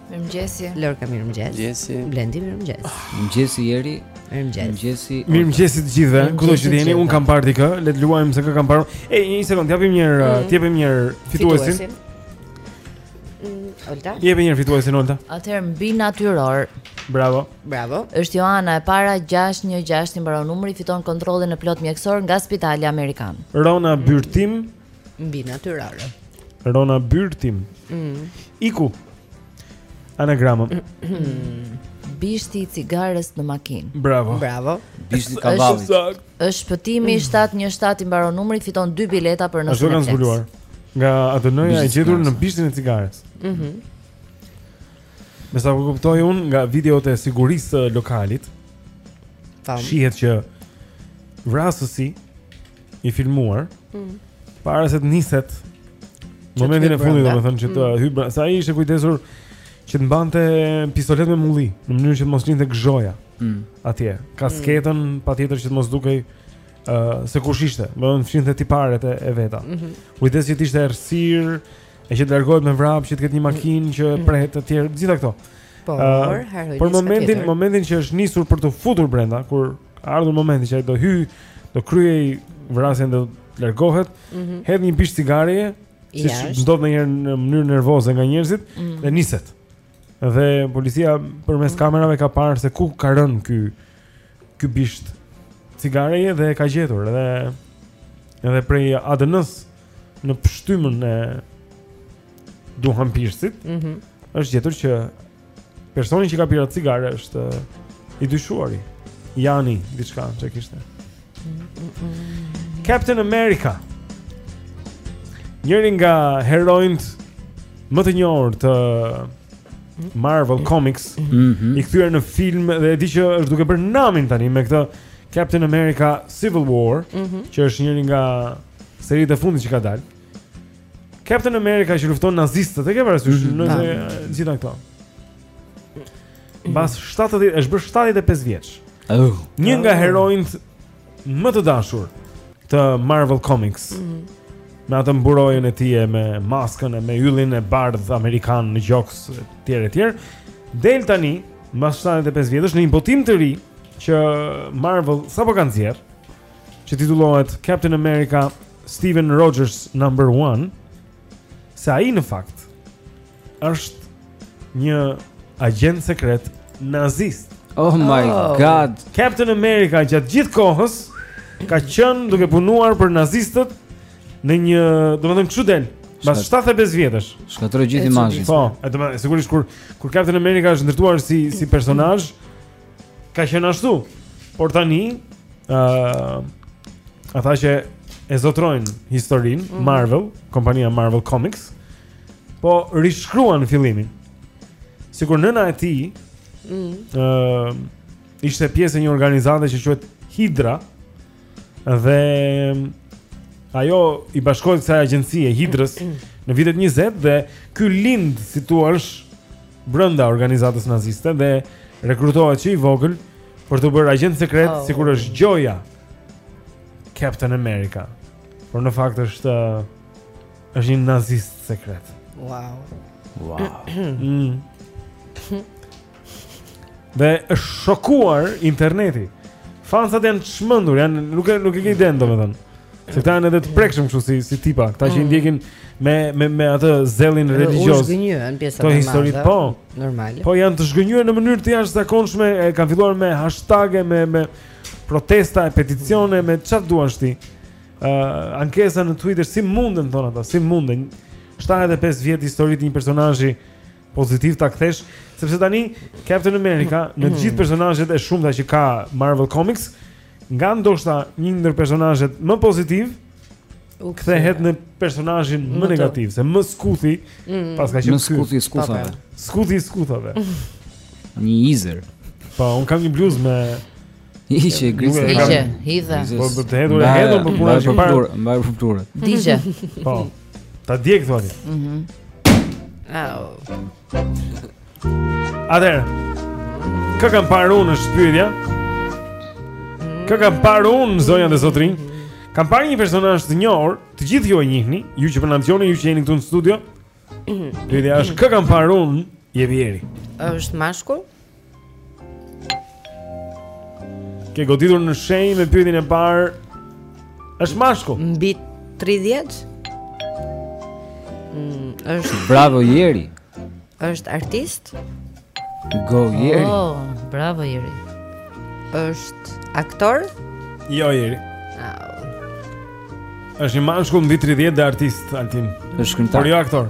Mirëmëngjesi. Lorka mirëmëngjes. Mirëmëngjesi. Blendi mirëmëngjes. Mirëmëngjesi Jeri. Mirëmëngjesi. Mirëmëngjesi të gjithëve. Ku do të jeni? Un kam parë dikë, le të luajmë se kë kam parë. Ej, një sekond, japim një, mm. uh, japim një fituesin. Mm, Olta. Japim një fituesin Olta. Atëherë mbi natyror. Bravo. Bravo. Është Joana e para 616 i mbaron numri, fiton kontrollin e plot mjekësor nga Spitali Amerikan. Rona Byrtim. mbi natyrore. Rona Byrtim. Mm. Iku. Anagramën. Bishti i cigares në makinë. Bravo. Bravo. Bishti i kavallit. Është Shpëtimi 717 i mbaron numri, fiton dy bileta për në Cineplex. Ashtu kanë zbuluar. Nga ADN-ja e gjetur në bishtin e cigares. Mhm. Mm Me sa po kuptoj un nga videot e sigurisë së lokalit. Tam. Shihet që vrasësi i filmuar. Mm. Para se të niset momentin e fundit, domethënë që të mm. hyj brenda. Se ai ishte kujdesur që të mbante pistoletë me mulli, në mënyrë që të mos linte gëzhoja. Mm. Atje, kasketën mm. patjetër që të mos dukej ë uh, se kush ishte, domethënë fshinte tiparet e, e veta. Mm -hmm. Kujdes që të ishte errësirë, E që të largohet me vrap, që të ketë një makinë që mm. e pret e të tjera, gjitha këto. Por, uh, por momentin, momentin që është nisur për t'u futur brenda, kur ardhur momenti që ai do hyj, do kryej vrasjen dhe largohet, mm -hmm. hedh një bisht cigareje, siç ndodh ndonjëherë në mënyrë nervoze nga njerëzit mm -hmm. dhe niset. Dhe policia përmes kamerave ka parë se ku ka rënë ky ky bisht cigare dhe e ka gjetur dhe edhe prej ADN-s në pshtymën e duhanpirësit. Mhm. Mm është gjetur që personi që ka pirë atë cigare është i dyshuari. Jani diçka që kishte. Captain America. Njëri nga heronjt më të njohur të Marvel Comics, mm -hmm. i kthyer në film dhe e di që është duke bërë namin tani me këtë Captain America Civil War, mm -hmm. që është njëri nga seritë e fundit që ka dalë. Captain America që lufton nazistët, e ke parasysh mm -hmm. të gjitha këto. Mbas 70, është bërë 75 vjeç. Oh. Një nga oh. heronjt më të dashur të Marvel Comics. Mm -hmm. Me atë mburojën e tij me maskën e me yllin e bardhë amerikan në gjoks etj etj. Del tani mbas 75 vjetësh në një botim të ri që Marvel sapo ka nxjerr, që titullohet Captain America Steven Rogers number 1. se ai në fakt është një agent sekret nazist. Oh my oh. god. Captain America gjatë gjithë kohës ka qenë duke punuar për nazistët në një, domethënë kështu del, pas 75 vjetësh. Shkatërroi gjithë imazhin. Po, e do sigurisht kur kur Captain America është ndërtuar si si personazh ka qenë ashtu. Por tani, ë uh, ata që e zotërojnë historinë mm. Marvel, kompania Marvel Comics, po rishkruan fillimin. Sikur nëna e tij, ëh, mm. uh, ishte pjesë e një organizate që quhet Hidra dhe ajo i bashkohet kësaj agjencie Hidrës në vitet 20 dhe ky lind si të thuash brenda organizatës naziste dhe rekrutohet që i vogël për t'u bërë agjent sekret oh. sikur është gjoja Captain America. Por në fakt është Është një nazist sekret. Wow. Wow. Mm. Dhe është shokuar interneti. Fansat janë çmendur, janë nuk e nuk e ke idenë domethënë. Se këta janë edhe të prekshëm kështu si si tipa, këta që i mm. ndjekin me me me atë zellin religjioz. Është zhgënjim pjesa e historisë, po. Normale. Po janë të zhgënjyer në mënyrë të jashtëzakonshme, kanë filluar me hashtage, me me protesta e peticione, me çfarë të duash ti. uh, ankesa në Twitter si munden thonë ata, si munden 75 vjet histori të një personazhi pozitiv ta kthesh, sepse tani Captain America në të gjithë personazhet e shumta që ka Marvel Comics, nga ndoshta një ndër personazhet më pozitiv u kthehet në personazhin më, më negativ, se më skuthi, mm. paska qenë më skuthi i skuthave. Skuthi i skuthave. një izer. Po, un kam një bluzë me Hiqe, grisë. Hiqe, hidha. Po do të hedhur e hedhur për punën e parë. Mbaj për punën. Digje. Po. Ta djeg thoni. Mhm. Au. Atëherë. Kë kam parë unë është pyetja? Kë kam parë unë zonja dhe zotërinj? Kam parë një personazh të njohur, të gjithë ju e njihni, ju që po na dëgjoni, ju që jeni këtu në studio. Pyetja është kë kam parë unë? Bjeri. Është mashkull? Ke goditur në shenjë me pyetjen e parë. Është mashkull. Mbi 30. Mm, është Bravo Jeri. Është artist? Po Jeri. Oh, bravo Jeri. Është aktor? Jo Jeri. Është një mashkull mbi 30 dhe artist Altin. Është këngëtar. Por jo aktor.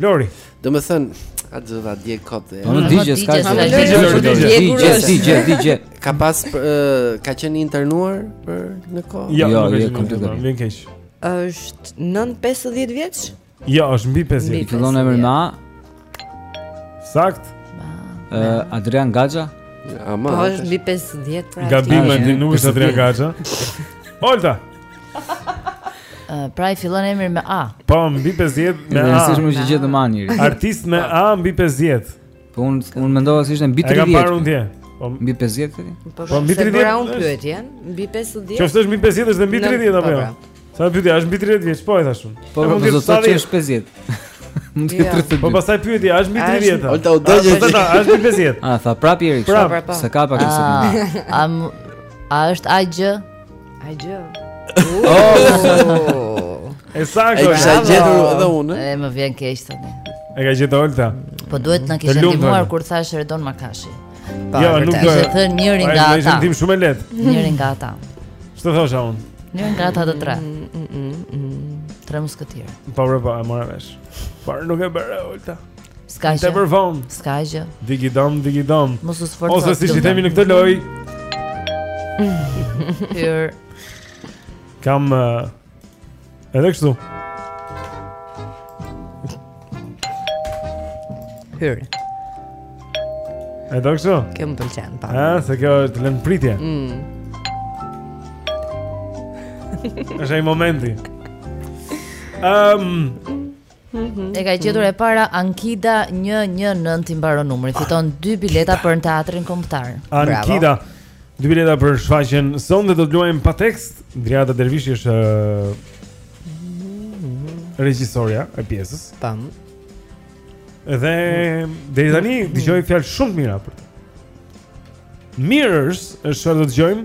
Lori. Domethënë, atë do ta djeg kot dhe... Digje, s'ka gjë, digje, digje, digje, digje. Ka pas, ka qenë internuar për një kohë? Jo, jo, jo, kom të gërë. Vjen keq. është nën 50 vjeç? Jo, është mbi 50 vjeç. I fillon emri me A? Saktë. Adrian Gaxha? Ama, po, është mbi 50 pra. Gabim, nuk është Adrian Gaxha. Olta. Pra i fillon emri me A. Po, mbi 50 me A. Ne sishmë që gjithë më anjëri. Artist me A mbi 50. Po unë unë mendova se ishte mbi 30. E kam parë unë dje. Po mbi 50 ti? Po, po mbi 30. Pra unë pyetjen, mbi 50. Qoftë se është mbi 50 është mbi 30 apo jo? Pra. Sa pyetja është mbi 30 vjeç, po e thashë. Po do të thotë që është 50. Mund të jetë 30. Po pastaj pyeti, a është mbi 30? Olta u dëgjoi. Po ta, a është mbi 50? A tha prapë Erik, se ka pak se. A a është AG? AG. Oh. E saktë. E kisha gjetur edhe unë. E më vjen keq tani. E ka gjetur Olta. Po duhet të na kishte ndihmuar kur thashë Redon Makashi. Po, jo, nuk do. Të kishe thënë njëri nga ata. Ai ishte shumë lehtë. Njëri nga ata. Ç'të thosha unë? Njëri nga ata të tre. Mm, mm, mm, tre musketierët. Po, po, po, e mora vesh. Por nuk e bëre Olta. S'ka gjë. Të nervozon. S'ka gjë. Digi dom, digi dom. Mos u sforco. Ose siç i themi në këtë lojë. Hyr. Kam uh, edhe kështu. Hyr. Edhe kështu. Kjo më pëlqen pa. Ah, se kjo të lë në pritje. Mm. Është ai momenti. Ehm. Um, Mhm. E ka gjetur e para Ankida 119 i mbaron numri. Fiton dy bileta për në teatrin kombëtar. Ankida. Dy bileta për shfaqjen sonte do të luajmë pa tekst. Driada Dervishi është regjisorja e pjesës. Dhe deri tani dëgjoj fjalë shumë të mira për të. Mirrors është çfarë do të dëgjojmë.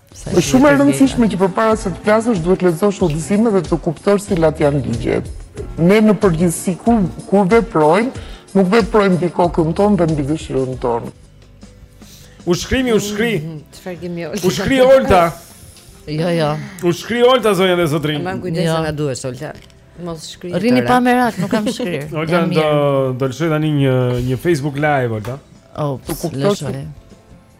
Është shumë e rëndësishme që përpara se të flasësh duhet të lexosh udhëzimet dhe të kuptosh cilat janë ligjet. Ne në përgjithësi kur kur veprojmë, nuk veprojmë mbi kokën tonë dhe mbi dëshirën tonë. U shkrimi, u shkri. Mm, çfarë kemi Olta? U shkri Olta. Jo, jo. U shkri Olta zonja dhe zotërinj. Mbani kujdes jo. na duhet Olta. Mos shkri. Rrini pa merak, nuk kam shkrir. Olta do do lëshojë tani një një Facebook live Olta. Oh, po kuptoj.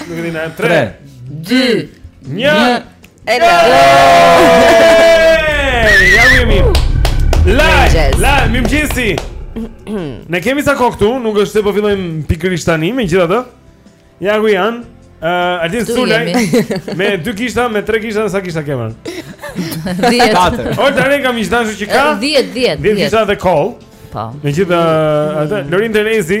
Nuk e di na 3 2 1 Ela. Ja jemi. Live, live, mirëmëngjesi. Ne kemi sa kohë këtu, nuk është se po fillojmë pikërisht tani, megjithatë. Ja ku janë? Ëh, uh, Altin Sulaj. Me dy kishta, me tre kishta, sa kishta ke mën? 10. Katër. O tani kam ish dashur që ka? 10, 10, 10. Dhjetë kishta dhe kollë. Po. Megjithatë, atë Lorin Terezi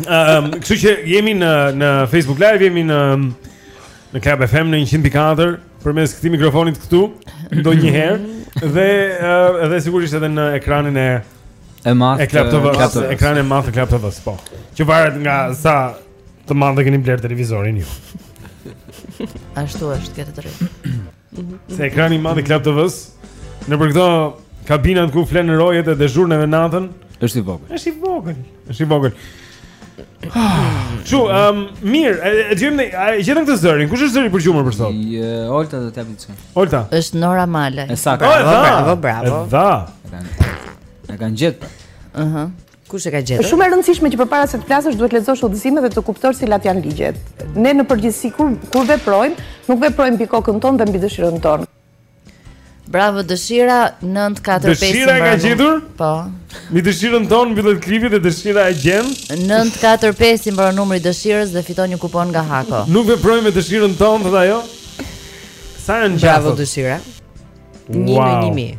Ehm, kështu që jemi në në Facebook Live, jemi në në Club FM në 100.4 përmes këtij mikrofonit këtu ndonjëherë dhe uh, dhe sigurisht edhe në ekranin e e madh të Club TV, ekranin e madh të Club TV, po. Që varet nga sa të madh e keni bler televizorin ju. Ashtu është, ke të drejtë. Se ekrani i madh i Club TV-s nëpër këto kabinat ku flen rojet edhe dezhurnët e natën, është i vogël. Është i vogël. Është i vogël. Çu, ah, um, mirë, e gjem ne, a gjetëm këtë zërin. Kush është zëri përgjumur për sot? E, Olta do t'ia bëjë. Olta. Është Nora Malaj. E saktë. Oh, bravo, bravo. Da. E kanë gjetë. Ëh. Kush e ka gjetur? Është shumë e rëndësishme që përpara se të flasësh duhet të lexosh udhëzimet dhe të kuptosh cilat janë ligjet. Ne në përgjithësi kur kur veprojmë, nuk veprojmë mbi kokën tonë dhe mbi dëshirën tonë. Bravo Dëshira 945. Dëshira e ka gjetur? Po. Mbi dëshirën tonë mbyllet klipi dhe Dëshira e gjen. 945 i mbaron numri Dëshirës dhe fiton një kupon nga Hako. Nuk veprojmë me dëshirën tonë thotë ajo. Sa janë gjasat? Bravo Dëshira. Wow. Një në një mijë.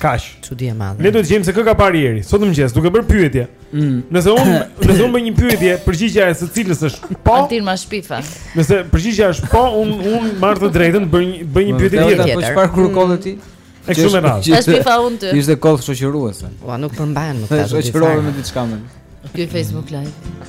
Kaq. Çudi e madhe. Ne duhet të gjejmë se kë ka parë Eri. Sot në mëngjes, duke bërë pyetje. Mm. Nëse unë, nëse unë bëj një pyetje, përgjigjja e së cilës është po. Altin ma shpife. Nëse përgjigjja është po, unë unë marr të drejtën të bëj një bëj një pyetje tjetër. Po çfarë kur kollë ti? E kështu me radhë. Ta shpifa unë ty. Ishte kollë shoqëruese. Ua, nuk përmbahen më këta. Shoqërohem me diçka më. Ky Facebook live.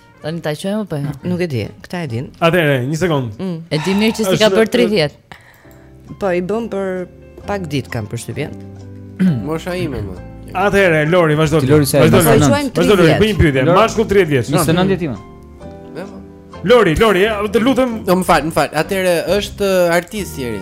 Tani ta çojmë apo jo? Nuk e di, këta e din. Atëre, një sekond. Mm. E di mirë që s'i ka bër 30. Po i bën për pak ditë kam përshtypjen. Mosha ime më. Atëre, Lori, vazhdo. Lori, vazhdo. Vazhdo Lori, bëj një pyetje. Mashkull 30 vjeç. 29 vjeç. Lori, Lori, të lutem. Jo, më fal, më fal. Atëre është artist i ri.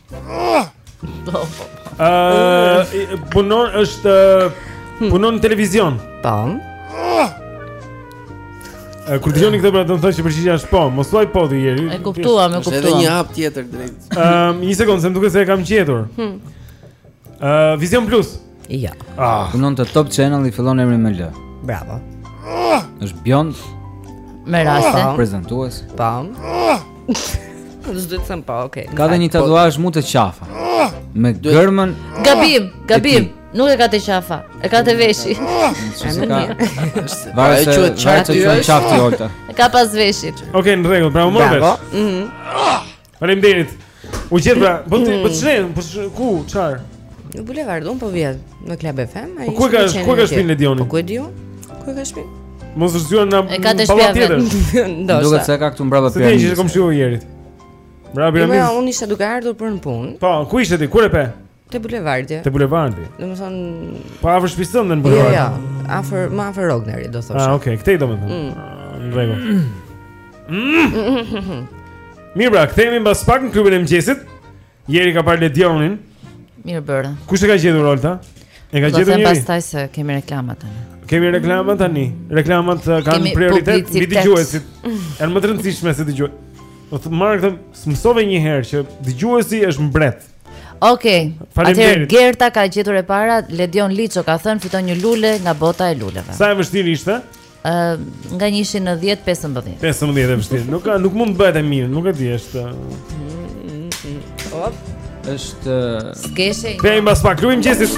Ëh, punon është hmm. punon në televizion. Po. E kur dëgjoni këtë pra domethënë që përgjigja është po, mos thuaj po ti Jeri. E kuptuam, e kuptuam. Është edhe një hap tjetër drejt. Ëm, një sekondë, më duket se e kam gjetur. Hmm. Uh, Vizion Plus. Ja. Ah. Punon te Top Channel i fillon emri me L. Bravo. Ah. Është Bjond. Me raste. Ah. Prezantues. Pam. Ah. S'do të them pa, po, okay. Ka dhe një po- tatuazh mu te qafa. Ah. Me gërmën. Gabim, gabim. Nuk e ka te qafa, e ka te veshi. Varet se çfarë quan qafë ti Olta. E ka pas veshit. Okej, në rregull, pra në vesh. Mhm. Faleminderit. U gjet pra, po ti po ç'ne, po ku, çfar? Në bulevard, un po vija në Club FM, ai. Po ku ka, ku ka shpinë Ledioni? Po ku e di un? Ku ka shpinë? Mos është zgjuar në pallat tjetër. Ndoshta. Duket se ka këtu mbrapa pianisë. Ti je komshiu i Jerit. Mbrapa pianisë. Po, un isha duke ardhur për në punë. Po, ku ishe ti? Ku e pe? Te bulevardi. Te bulevardi. Domethënë pra afër shtëpisë tënde në bulevard. Jo, jo, afër, më afër Rognerit, do thosha. Ah, okay, këtej domethënë. Mm. Ah, në rregull. Mm. Mirë, pra, kthehemi mbas pak në klubin e mëngjesit. Jeri ka parë Ledionin. Mirë bëra. Kush, e ka gjetur, Olta? E ka gjetur njëri. Do të pastaj se kemi reklama tani. Kemi reklama tani. Reklamat eh, kanë prioritet mbi dëgjuesit. Janë më të rëndësishme se dëgjuesit. Do të marr këtë, mësove një herë që dëgjuesi është mbret. Okej. Okay. Atëherë Gerta ka gjetur e para, Ledion Liço ka thënë fiton një lule nga bota e luleve. Sa e vështirë ishte? Ë, uh, nga 1 në 10, 15. 15 e vështirë. Nuk ka, nuk mund të bëhet e mirë, nuk e di, është. Hop. Është Skeshe. Kthehemi mbas pak, klubi mëngjesit.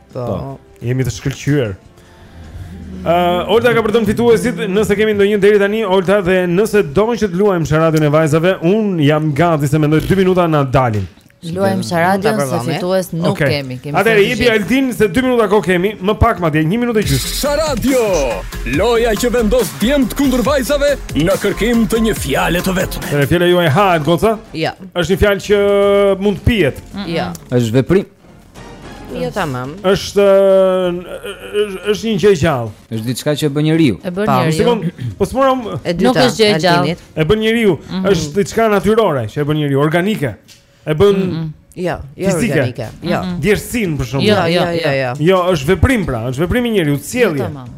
Po. po. Jemi të shkëlqyer. Ë, uh, Olta ka për të thënë fituesit, nëse kemi ndonjë deri tani, Olta dhe nëse doni që të luajmë sharadën e vajzave, un jam gati se mendoj 2 minuta na dalin. Luajmë sharadën se fitues nuk okay. kemi. kemi Atëherë jepi Altin se 2 minuta kohë kemi, më pak madje 1 minutë gjys. Sharadio! Loja që vendos djemtë kundër vajzave në kërkim të një fjale të vetme. Edhe fjala juaj hahet goca? Ja. Jo. Është një fjalë që mund të pihet. Ja. Jo. Është veprim. Jo tamam. Është është një gjë e gjallë. Është diçka që e bën njeriu. E bën njeriu. Sekond, po s'mora nuk është gjë e gjallë. E bën njeriu. Mhm. Është diçka natyrore që e bën njeriu, organike. E bën mhm. Jo, jo fizike. Jo. Mhm. Djersin për shembull. Jo, jo, jo, jo. Jo, është veprim pra, është veprim i njeriu, sjellje. Jo tamam.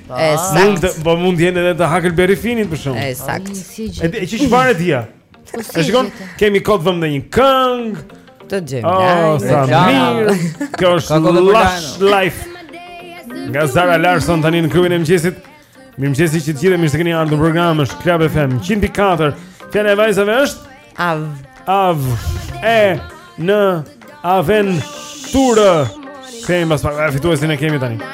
Mund të, po mund të jenë edhe të Huckleberry Finit për shembull. E saktë. E çish fare ti ja. Po e shikon, kemi kohë të vëmë dhe një këngë. Të gjejmë. Oh, sa mirë. Kjo është Lush Life. Nga Zara Larson tani në klubin e mëngjesit. Mirëmëngjesi të të gjithë mirë se keni ardhur në program, është Club FM 104. Fjala e vajzave është? Av Av E Në Aven Turë Kthehemi pas pak Fituesin e kemi tani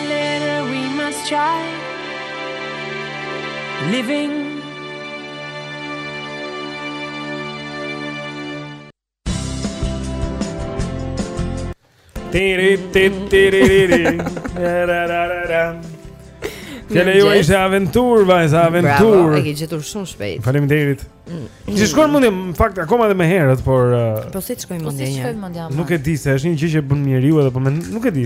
Tiri tiri tiri tiri. Fjala juaj ishte aventurë, vajza, aventurë. Bravo, e ke gjetur shumë shpejt. Faleminderit. Mm. Më shkoi mendja, në fakt akoma edhe më herët, por uh, Po si të shkoi mendja? Po si të shkoi mendja? Nuk e di se është një gjë që bën njeriu edhe po më nuk e di.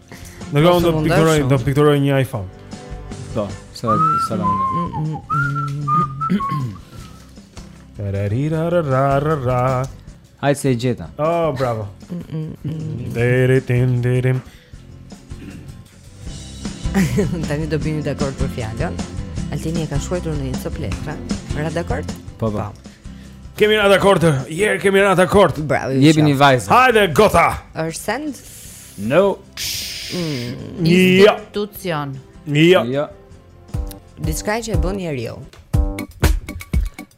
Në gjonë do pikturoj, do pikturoj një iPhone Do, se dhe se dhe Hajt se i gjeta Oh, bravo Dere tim, dere Tani do bini dakord për fjalën Altini e ka shkruajtur në një copë letre Ra dakord? Po, po, po. Kemi ra dakord, jer kemi ra dakord Bravo, ju jeni një vajzë Hajde, gota Ërë sendë No. Institucion. Jo. Jo. Diçka që e bën njeriu.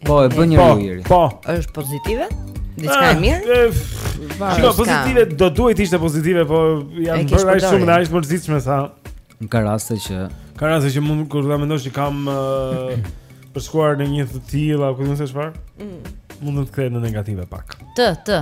Po, e bën njeriu po, iri. Po. Është pozitive? Diçka e ah, mirë? Shiko, pozitive do duhej të ishte pozitive, po janë bërë aq shumë të mërzitshme sa. Ka raste që ka raste që mund kur ta mendosh që kam uh, për të shkuar në një të tillë apo nuk e di çfarë. Mm. Mund të kthehet në negative pak. T, t.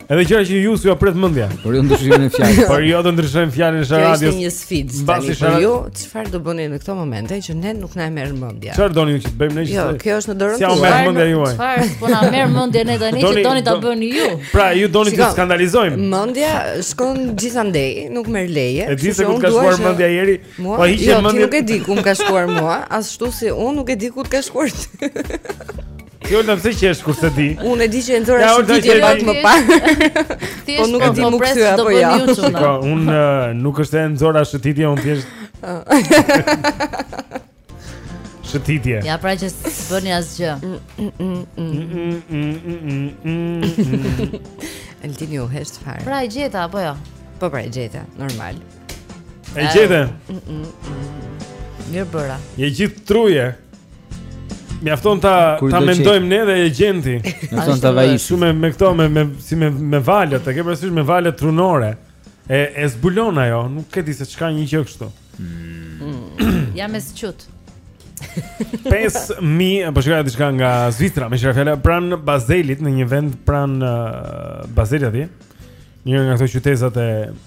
Edhe gjëra që ju s'ua pret mendja. Por ju ndryshojmë fjalën. Por ju do ndryshojmë fjalën në radio. Është një sfidë. Mbasi shara... ju çfarë do bëni në këto momente që ne nuk na e merr mendja. Çfarë doni ju që të bëjmë ne? Jo, kjo është në dorën tuaj. S'ua merr mendja juaj. Çfarë po na merr mendja ne tani që doni ta bëni ju? Pra, ju doni të skandalizojmë. Mendja shkon gjithandej, nuk merr leje. E di se ku ka shkuar mendja ieri. Po hiqet mendja. Jo, ti nuk e di ku më ka shkuar mua, ashtu si unë nuk e di ku të ka shkuar. Kjo është pse që është që s'e di. Unë e di që e nxora shëtitje pak më parë. Po nuk e di po më kthy apo jo. Po unë nuk është e nxora shëtitje, unë thjesht. Shëtitje. Ja pra që s'bëni asgjë. Altini u hesht fare. Pra e gjeta apo jo? Po pra e gjeta, normal. E gjete. Mm, mm, mm. Mirë bëra. Je gjithë tru je. Mjafton ta ta mendojmë ne dhe e gjen ti. Mjafton ta vaj shumë me këto me me si me me valët, e ke parasysh me valët trunore. E e zbulon ajo, nuk e di se çka një gjë kështu. Jam e zgjut. 5000, po shkruaj diçka nga Zvicra, më shkruaj fjala pranë Bazelit në një vend pranë uh, Bazelit atje. Një nga këto qytetet e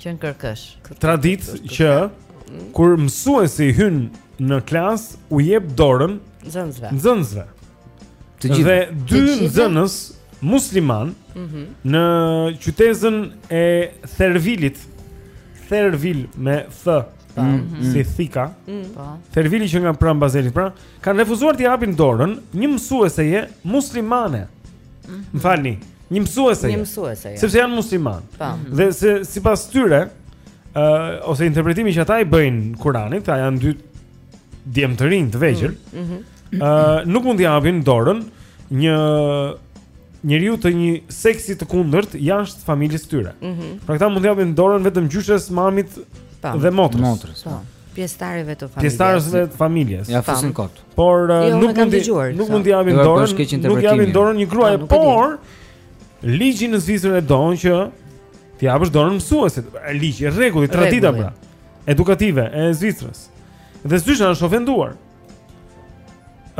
Që në kërkësh. Traditë që kur mësuesi hyn në klasë u jep dorën nxënësve. Nxënësve. Të gjithë. Dhe dy nxënës muslimanë mm -hmm. në qytezën e Thervilit. Thervil me Th. Mm -hmm. Si thika. Mm -hmm. Po. Thervili që ndodhet pranë Bazelit, pra, kanë refuzuar t'i japin dorën një mësueseje muslimane. Më falni, një mësuese. Një mësuese. Jo. Sepse janë muslimanë. Po. Dhe se sipas tyre, ë uh, ose interpretimi që ata i bëjnë Kur'anit, ata janë dy djem të rinj të vegjël. Ëh, mm -hmm. uh, nuk mund t'i japin dorën një njeriu të një seksi të kundërt jashtë familjes së tyre. Mm -hmm. Pra këta mund t'i japin dorën vetëm gjyshes, mamit pa, po. dhe motrës. Motrës. Po. Pjesëtarëve të familjes. Pjesëtarëve të familjes. Ia fusin kot. Por jo, uh, nuk e kam dëgjuar. Nuk mund t'i japin dorën. Nuk japin dorën një gruaje, ah, por ligji në Zvicër e don që t'i japësh dorën mësuesit. Ligji, rregulli, tradita pra. Edukative e Zvicrës. Dhe zysha është ofenduar.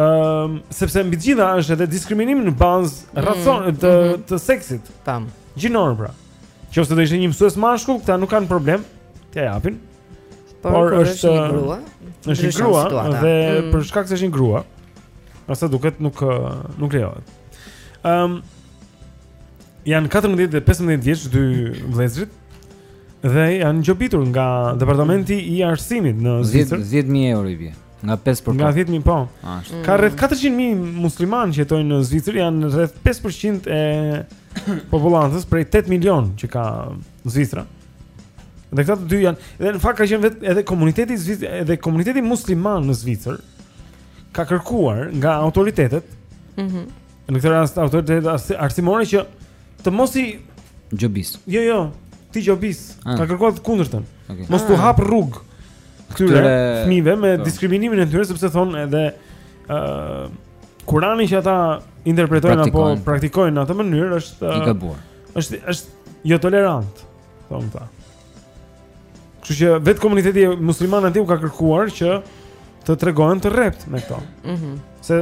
Ëm, ehm, um, sepse mbi të gjitha është edhe diskriminim në bazë mm, racor mm, të mm -hmm. të seksit. Tam. Gjinor pra. Qoftë se do ishte një mësues mashkull, këta nuk kanë problem, t'ia japin. Por është një grua. Është një grua dhe mm. për shkak se është një grua, me sa duket nuk nuk lejohet. Ëm um, janë 14 dhe 15 vjeç dy vëllezërit dhe janë gjobitur nga departamenti i arsimit në Zvicër. 10000 euro i vjen. Nga 5 për Nga 10000 po. Ashtë. Ka rreth 400000 muslimanë që jetojnë në Zvicër, janë rreth 5% e popullancës prej 8 milion që ka në Zvicër. Dhe këta të dy janë, dhe në fakt ka qenë vetë edhe komuniteti në Zvicër, edhe komuniteti musliman në Zvicër ka kërkuar nga autoritetet. Mhm. Mm në këtë rast autoritetet arsimore që të mos i gjobisë. Jo, jo, t'i gjobisë. Ah. Ka kërkuar të kundërtën. Okay. Mos t'u ah. hapë rrugë këtyre fëmijëve me po. diskriminimin e tyre sepse thonë edhe ë uh, Kurani që ata interpretojnë apo praktikojnë në atë mënyrë është i gabuar. Është është jo tolerant, thonë ata. Kështu që vetë komuniteti musliman aty u ka kërkuar që të tregohen të rreptë me këto. Mhm. Mm se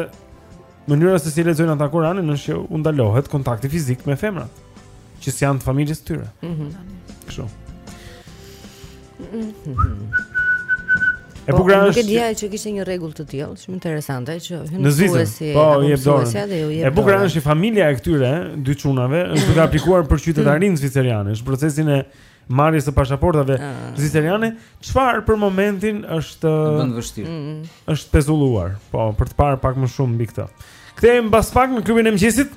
mënyra se si lexojnë ata Kur'anin është që u ndalohet kontakti fizik me femrat që s'janë të familjes tyre. Mhm. Mm Kështu. E po, bukur është. Nuk e dija që kishte një rregull të tillë, shumë interesante që hyn në Zvicër. Po, i jep dorën. E bukur është që familja e këtyre dy çunave është duke aplikuar për qytetarinë zviceriane, është procesin e marrjes së pasaportave ah. zviceriane, çfarë për momentin është bërë e vështirë. Mm, mm. Është pezulluar, po, për të parë pak më shumë mbi këtë. Kthehemi mbas pak në klubin e mëngjesit.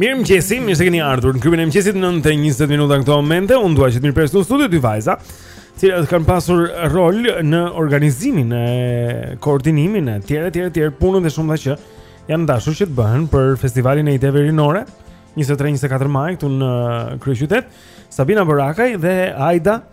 Mirëmëngjesi, mirë se keni ardhur në klubin e mëngjesit në 9.20 minuta në këto momente Unë dua që të mirëpres në studio dy vajza të cilat kanë pasur rol në organizimin e koordinimin e tjere, tjere, tjere Punët e shumta që janë dashur që të bëhen për festivalin e ideve rinore 23-24 maj këtu në kryeqytet Sabina Borakaj dhe Aida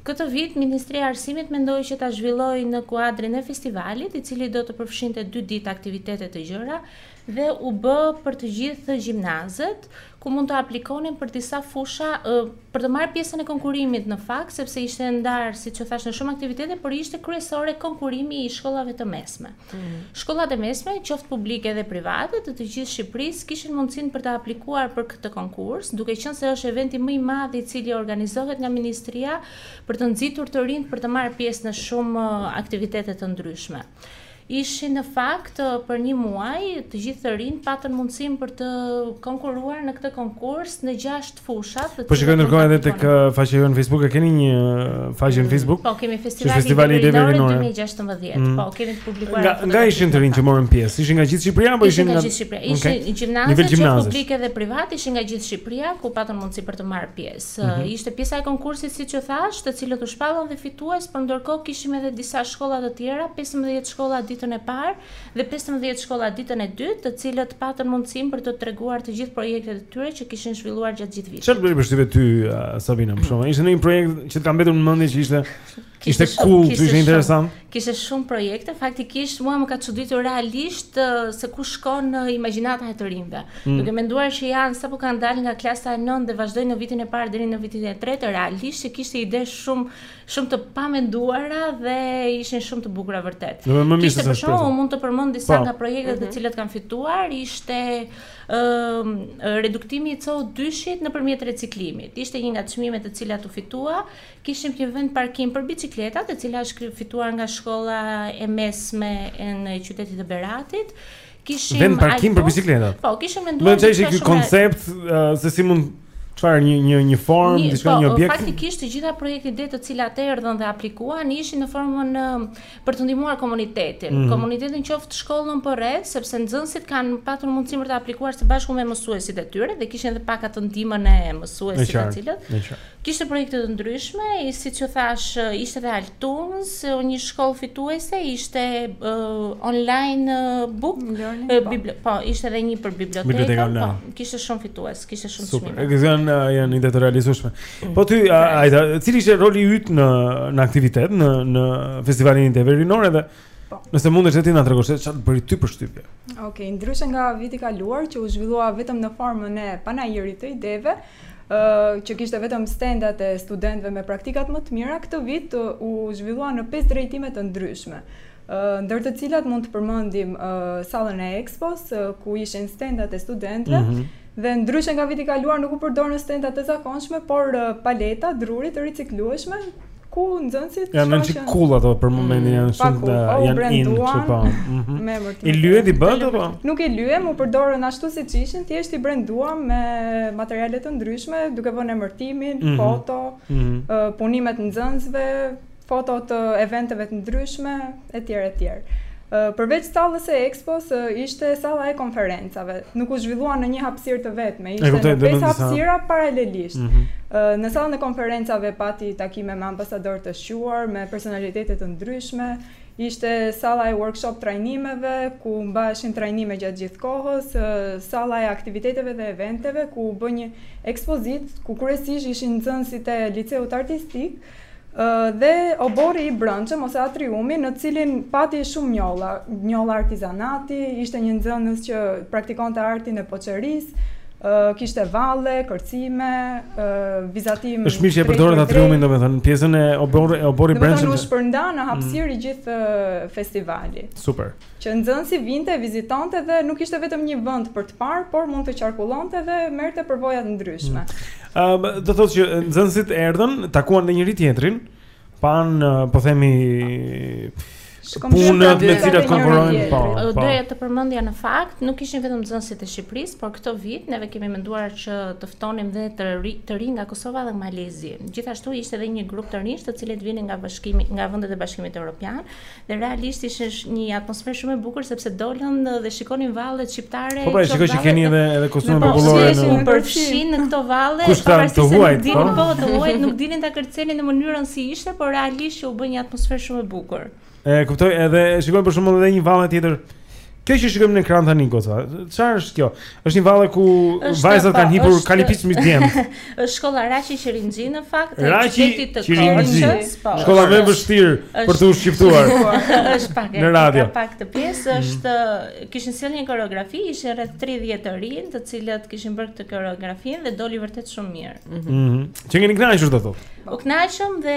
Këtë vit, Ministria e Arsimit mendoi që ta zhvillojë në kuadrin e festivalit, i cili do të përfshinte dy ditë aktivitete të gjera dhe u bë për të gjithë gjimnazet, ku mund të aplikonin për disa fusha, për të marrë pjesën e konkurimit në fakt, sepse ishte ndarë, siç ju thashë, në shumë aktivitete, por ishte kryesore konkurimi i shkollave të mesme. Shkollat e mesme, qoftë publike dhe private, të të gjithë Shqipërisë, kishin mundësinë për të aplikuar për këtë konkurs, duke qenë se është eventi më i madh i cili organizohet nga ministria për të nxitur të rinjtë për të marrë pjesë në shumë aktivitete të ndryshme. Ishin në fakt për një muaj, të gjithë të rinjtë patën mundësinë për të konkuruar në këtë konkurs në gjashtë fusha Po shikoj ndërkohë edhe tek uh, faqja juaj në Facebook, e keni një uh, faqe në mm. Facebook? Po, kemi festivalin festivali i Ideve Rinore 2016. Mm. Po, kemi të publikuar. Nga, nga ishin të rinjtë që morën pjesë? Ishin nga gjithë Shqipëria apo ishin nga gjithë Shqipëria? Ishin okay. gjimnaze publike dhe private, ishin nga gjithë Shqipëria ku patën mundësi për të marrë pjesë. Mm -hmm. Ishte pjesa e konkursit siç e thashë, të cilët u shpallën dhe fitues, por ndërkohë kishim edhe disa shkolla të tjera, 15 shkolla ditën e parë. dhe pesëmbëdhjetë shkolla ditën e dytë, të cilët patën mundësinë për të treguar të gjithë projektet e tyre që kishin zhvilluar gjatë gjithë vitit. Çfarë të bëri përshtypje ty Sabina, për shembull? Ishte ndonjë projekt që të ka mbetur në mendje që ishte ishte cool, që ishte interesant? Kishte shumë projekte, faktikisht mua më ka çuditur realisht se ku shkon imagjinata e të rinjve. Mm. Duke menduar që janë sapo kanë dalë nga klasa e 9 dhe vazhdojnë në vitin e parë deri në vitin e tretë, realisht se kishte ide shumë Shumë të pamenduara dhe ishin shumë të bukura vërtet. Domethënë se për shembull unë mund të përmend disa po. nga projektet të mhm. cilat kanë fituar, ishte ë uh, reduktimi i CO2-shit nëpërmjet reciklimit. Ishte një nga çmimet të cilat u fitua. Kishim një vend parkim për biçikletat, e cila është fituar nga shkolla e mesme në qytetin e Beratit. kishim vend parkim për bicikleta. Po, kishim menduar se ishte ky koncept uh, se si mund çfarë një një një formë, një, diçka po, një objekt. Po, praktikisht të gjitha projektet dhe të cilat erdhën dhe aplikuan ishin në formën uh, për të ndihmuar komunitetin. Mm. Komunitetin qoftë shkollën përreth, sepse nxënësit kanë patur mundësinë për të aplikuar së bashku me mësuesit e tyre dhe kishin edhe pak atë ndihmën e mësuesit të cilët. Në qartë. Kishte projekte të ndryshme, siç ju thashë, ishte dhe Altuns, një shkollë fituese, ishte online book, bibli, po, ishte edhe një për bibliotekën, po, kishte shumë fitues, kishte shumë çmime. Super. Këto janë janë ide të realizueshme. Po ti, Ajta, cili ishte roli yt në në aktivitet në në festivalin Ditëverinor dhe Po. Nëse mundesh ti na tregosh se çfarë të bëri ty përshtypje. Okej, okay, ndryshe nga viti i kaluar që u zhvillua vetëm në formën e panajirit të ideve, që kishte vetëm stendat e studentëve me praktikat më të mira, këtë vit u zhvillua në 5 drejtime të ndryshme, ndër të cilat mund të përmendim sallën e Expos, ku ishin stendat e studentëve. Mm -hmm. Dhe ndryshe nga viti i kaluar nuk u përdorën stenda të zakonshme, por paleta druri të riciklueshme, ku nxënësit çfarë janë çik cool ato për momentin janë mm, shumë të po, janë in çfarë po mhm. me vërtet i lyet i bëtë apo nuk i lyem, u përdorën ashtu siç ishin thjesht i brenduam me materiale të ndryshme duke vënë emërtimin mhm. foto mhm. punime të nxënësve foto të eventeve të ndryshme etj etj. Përveç sallës së Expos ishte salla e konferencave. Nuk u zhvillua në një hapësirë të vetme, ishte në pesë hapësira paralelisht. Mm -hmm. Në sallën e konferencave pati takime me ambasadorë të shquar, me personalitete të ndryshme. Ishte salla e workshop trajnimeve ku mbaheshin trajnime gjatë gjithë kohës, salla e aktiviteteve dhe eventeve ku u bë një ekspozitë ku kryesisht ishin nxënësit e liceut artistik. dhe oborri i brendshëm ose atriumi në të cilin pati shumë njolla, njolla artizanati, ishte një nxënës që praktikonte artin e poçerisë, kishte valle, kërcime, vizatim. Është mirë që e përdorët atriumin, domethënë në pjesën e oborri, oborri i brendshëm. Domethënë u shpërnda në hapësirë mm. i gjithë festivali. Super. Që nxënësi vinte e vizitonte dhe nuk ishte vetëm një vend për të parë, por mund të qarkullonte dhe merrte përvoja të ndryshme. Ëm, mm. do thotë që nxënësit erdhën, takuan njëri tjetrin, panë, po themi, punët me cilat konkurrojnë po. Doja të përmendja në fakt, nuk ishin vetëm nxënësit e Shqipërisë, por këtë vit neve kemi menduar që të ftonim dhe të ri, të rinj nga Kosova dhe Malezi. Gjithashtu ishte edhe një grup të rinjsh, të cilët vinin nga bashkimi, nga vendet e Bashkimit Evropian, Dhe realisht ishte një atmosferë shumë e bukur sepse dolën dhe shikonin vallet shqiptare. Po pra, shikoj që keni edhe edhe kostume po, popullore në përfshin në këto valle, pavarësisht se nuk dinin po? po të huaj, nuk dinin ta kërcenin në mënyrën si ishte, por realisht u bë një atmosferë shumë e bukur. E kuptoj, edhe shikoj për shembull edhe një valle tjetër Kjo që shikojmë në ekran tani goca, çfarë është kjo? Është një valle ku vajzat po, kanë hipur kalipiç mbi djem. Është shkolla Raqi Qirinxhi në fakt në qytetin të Korçës. Po. Shkolla më e vështirë për t'u shqiptuar. Është pak e ka pak të pjesë, mhm. është kishin sjellë një koreografi, ishin rreth 30 të rinj, të cilët kishin bërë këtë koreografi dhe doli vërtet shumë mirë. Mhm. Mm Që jeni kënaqur do thotë. U kënaqëm dhe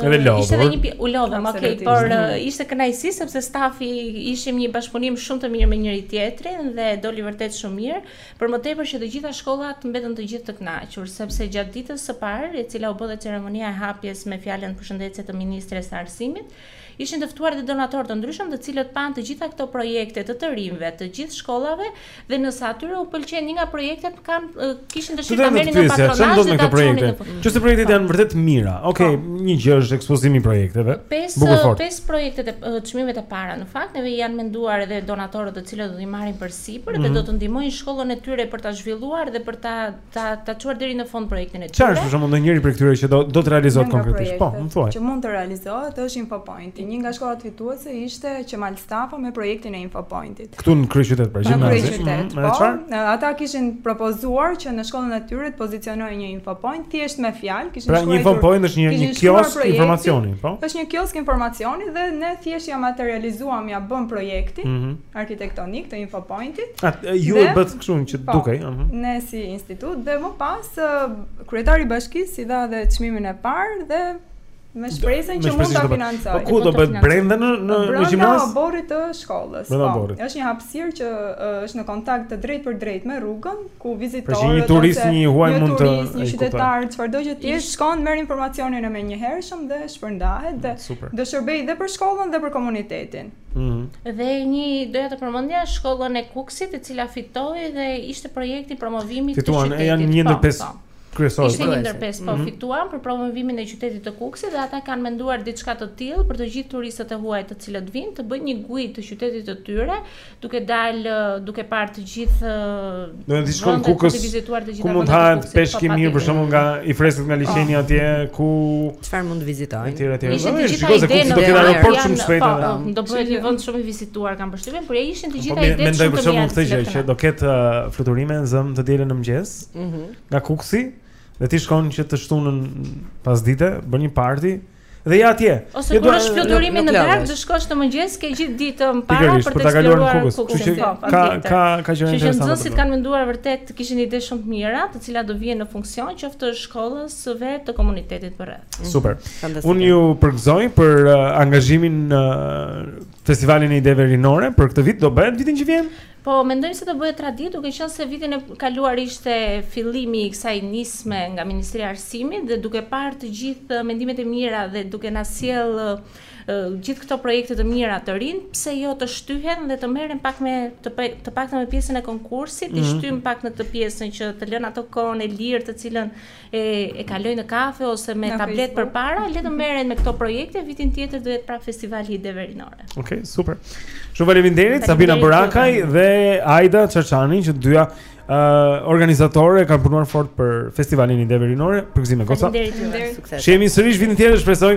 uh, ishte edhe një u lodhëm, okay, por uh, ishte kënaqësi sepse stafi ishim një bashkëpunim shumë të mirë me njëri tjetrin dhe doli vërtet shumë mirë, për më tepër që të gjitha shkollat mbetën të gjithë të kënaqur, sepse gjatë ditës së parë, e cila u bë dhe ceremonia e hapjes me fjalën përshëndetëse të ministres së arsimit, Ishin të ftuar dhe donatorë të ndryshëm të cilët panë të gjitha këto projekte të të rinjve të gjithë shkollave dhe nëse atyre u pëlqen një nga projektet kanë kishin dëshirë ta merrin në patronazh dhe ta çonin në fund. Se projektet po. janë vërtet mira. Okej, okay, po. një gjë është ekspozimi i projekteve. Bukur fort. Pesë projektet e çmimeve të para në fakt neve janë menduar edhe donatorët të cilët do t'i marrin përsipër mm -hmm. dhe mhm. do të ndihmojnë shkollën e tyre për ta zhvilluar dhe për ta ta ta çuar deri në fund projektin e tyre. Çfarë është për shembull ndonjëri prej këtyre që do do të realizohet konkretisht? Po, më thuaj. Që mund të realizohet është InfoPoint. Një nga shkollat fituese ishte Qemal Stafa me projektin e InfoPointit. Këtu në kryeqytet pra gjimnazi. Në kryeqytet. Mhm, po, ata kishin propozuar që në shkollën e tyre të poziciononin një InfoPoint thjesht me fjalë, kishin shkruar. Pra një InfoPoint është një një kioskë informacioni, po. Është një kioskë informacioni dhe ne thjesht ia materializuam ia bëmë projektin. Mhm. arkitektonik të Infopointit. A, ju e bëtë kështu në që të po, duke, uh -huh. Ne si institut, dhe më pas, kryetari i bashkisë i dha dhe çmimin e parë dhe me shpresën që mund ta financojë. Po ku do bëhet brenda në në në gjimnaz? Brenda oborrit të shkollës. Brenda po. Është një hapësirë që është në kontakt të drejtpërdrejtë me rrugën ku vizitorët ose një turist i huaj mund të një qytetar çfarëdo që të jetë shkon merr informacionin e menjëhershëm dhe shpërndahet dhe do shërbejë dhe për shkollën dhe për komunitetin. Mm -hmm. Dhe një doja të përmendja shkollën e Kuksit, e cila fitoi dhe ishte projekti i promovimit të qytetit. Fituan janë një ndër po, pesë po. kryesorë. Ishte një ndër pesë po mm -hmm. fituan për promovimin e qytetit të Kuksit dhe ata kanë menduar diçka të tillë për të gjithë turistët e huaj të cilët vijnë të bëjnë një guidë të qytetit të tyre, duke dalë duke parë të gjithë Do të shkon kukës. Ku mund të hahet peshk i mirë për shembull nga i freskët nga liqeni oh. atje ku çfarë mund të vizitojnë. Etj etj. Ishte të gjitha ide në aeroport shumë shpejt. Po, po, po. do të bëhet një vend shumë i vizituar kanë përshtypjen, por ja ishin të gjitha idetë shumë të mira. Mendoj për shembull këtë gjë që do ketë uh, fluturime e zëmë të dielën në mëngjes. Mhm. Nga Kuksi dhe ti shkon që të shtunën pasdite, bën një party. Dhe ja atje. Ose kur është fluturimi në darkë, do shkosh në mëngjes, ke gjithë ditën para për të kaluar në Kukës. Kështu që po, ka ka ka gjëra interesante. Që nxënësit kanë menduar vërtet të kishin ide shumë të mira, të cilat do vihen në funksion qoftë të shkollës dhe të komunitetit përreth. Mhm. Super. Unë ju përgëzoj për uh, angazhimin në uh, Festivalin e Ideve Rinore për këtë vit. Do bëhet vitin që vjen? Po, mendojmë se do bëhet traditë, duke qenë se vitin e kaluar ishte fillimi i kësaj nisme nga Ministria e Arsimit dhe duke parë të gjithë mendimet e mira dhe duke na sjellë gjithë këto projekte të mira të rinjtë, pse jo të shtyhen dhe të merren pak me të, të paktën me pjesën e konkursit, mm -hmm. të mhm. shtyjmë pak në këtë pjesën që të lënë atë kohën e lirë të cilën e e kalojnë në kafe ose me tablet përpara, le të merren me këto projekte, vitin tjetër do jetë pra Festivali i Ideve Rinore. Okej, okay, super. Shumë faleminderit Sabina Burakaj dhe Aida Çaçani që dyja uh, organizatore kanë punuar fort për Festivalin e Ideve Rinore, përgëzime goca. Faleminderit, sukses. Shihemi sërish vitin tjetër, shpresoj.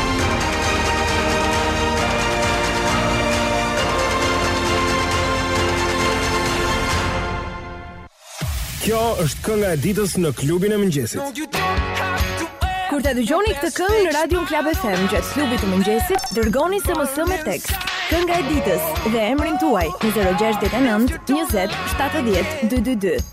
Kjo është kënga e ditës në klubin e mëngjesit. Kur ta dëgjoni këtë këngë në Radio Club FM gjatë klubit të mëngjesit, dërgoni SMS me tekst Kënga e ditës dhe emrin tuaj në 069 20 70 222.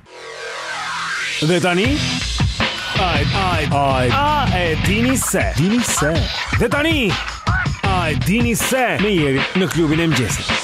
Dhe tani Ai ai ai a e dini se dini se Dhe tani a e dini se me jeri në klubin e mëngjesit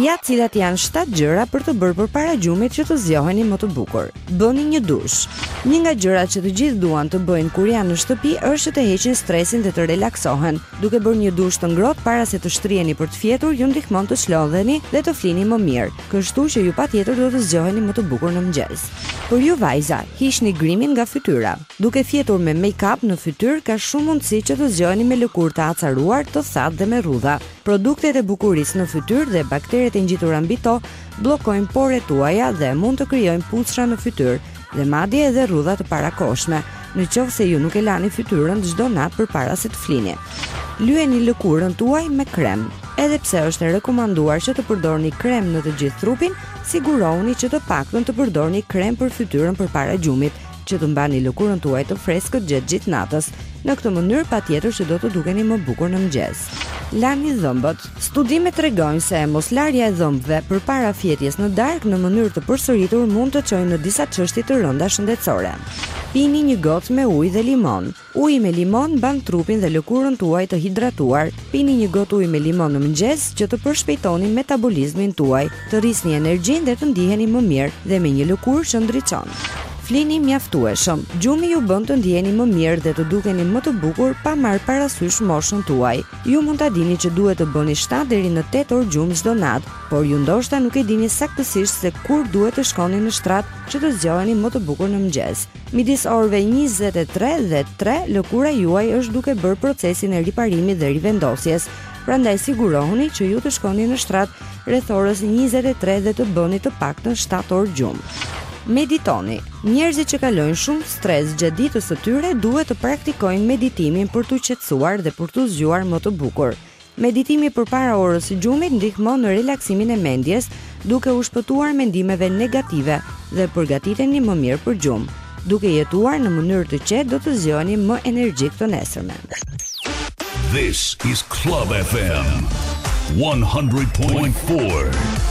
Ja cilat janë 7 gjëra për të bërë përpara gjumit që të zgjoheni më të bukur Bëni një dush Një nga gjërat që të gjithë duan të bëjnë kur janë në shtëpi është që të heqin stresin dhe të relaksohen Duke bërë një dush të ngrohtë para se të shtriheni për të fjetur ju ndihmon të çlodheni dhe të flini më mirë Kështu që ju patjetër do të zgjoheni më të bukur në mëngjes. Për ju vajza, hiqni grimin nga fytyra. Duke fjetur me make-up në fytyrë ka shumë mundësi që të zgjoheni me lëkurë të acaruar, të thatë dhe me rrudha. Produktet e bukurisë në fytyrë dhe bakteret e ngjitura mbi to bllokojnë poret tuaja dhe mund të krijojnë puçrra në fytyrë, dhe madje edhe rrudha të parakohshme, në qoftë se ju nuk e lani fytyrën çdo natë përpara se të flini. Lyeni lëkurën tuaj me krem. Edhe pse është e rekomanduar që të përdorni krem në të gjithë trupin, sigurohuni që të paktën të përdorni krem për fytyrën përpara gjumit, që të mbani lëkurën tuaj të freskët gjatë gjithë natës. Në këtë mënyrë patjetër që do të dukeni më bukur në mëngjes. Lani dhëmbët. Studimet tregojnë se moslarja e dhëmbëve përpara fjetjes në darkë në mënyrë të përsëritur mund të çojë në disa çështje të rënda shëndetësore. Pini një gotë me ujë dhe limon. Uji me limon mban trupin dhe lëkurën tuaj të hidratuar. Pini një gotë ujë me limon në mëngjes që të përshpejtoni metabolizmin tuaj, të rrisni energjinë dhe të ndiheni më mirë dhe me një lëkurë që ndriçon. Flini mjaftueshëm. Gjumi ju bën të ndiheni më mirë dhe të dukeni më të bukur pa marrë parasysh moshën tuaj. Ju mund ta dini që duhet të bëni shtatë deri në tetë orë gjumë çdo natë, por ju ndoshta nuk e dini saktësisht se kur duhet të shkoni në shtrat që të zgjoheni më të bukur në mëngjes. Midis orëve njëzet e tre dhe tre, lëkura juaj është duke bërë procesin e riparimit dhe rivendosjes, prandaj sigurohuni që ju të shkoni në shtrat rreth orës njëzet e tre dhe të bëni të paktën shtatë orë gjumë. Meditoni. Njerëzit që kalojnë shumë stres gjatë ditës së tyre duhet të praktikojnë meditimin për t'u qetësuar dhe për t'u zgjuar më të bukur. Meditimi përpara orës së gjumit ndihmon në relaksimin e mendjes, duke u shpëtuar mendimeve negative dhe përgatiteni më mirë për gjumë. Duke jetuar në mënyrë të qetë do të zgjoheni më energjik të nesërmen. This is Club FM 100.4.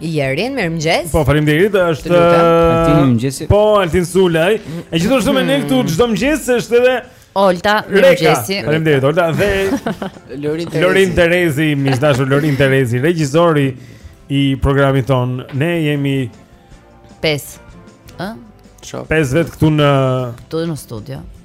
Jerin, mirëmëngjes Po, faleminderit, është Altin, mirëmëngjesi Po, Altin Sulaj Gjithashtu me ne këtu, çdo mëngjes, është edhe Olta, mirëmëngjesi Faleminderit, Olta, dhe Lorin Terezi Lorin Terezi, mishdashur Lorin Terezi Regjizori i programit tonë Ne jemi Pesë Pesë vetë këtu në Këtu në studio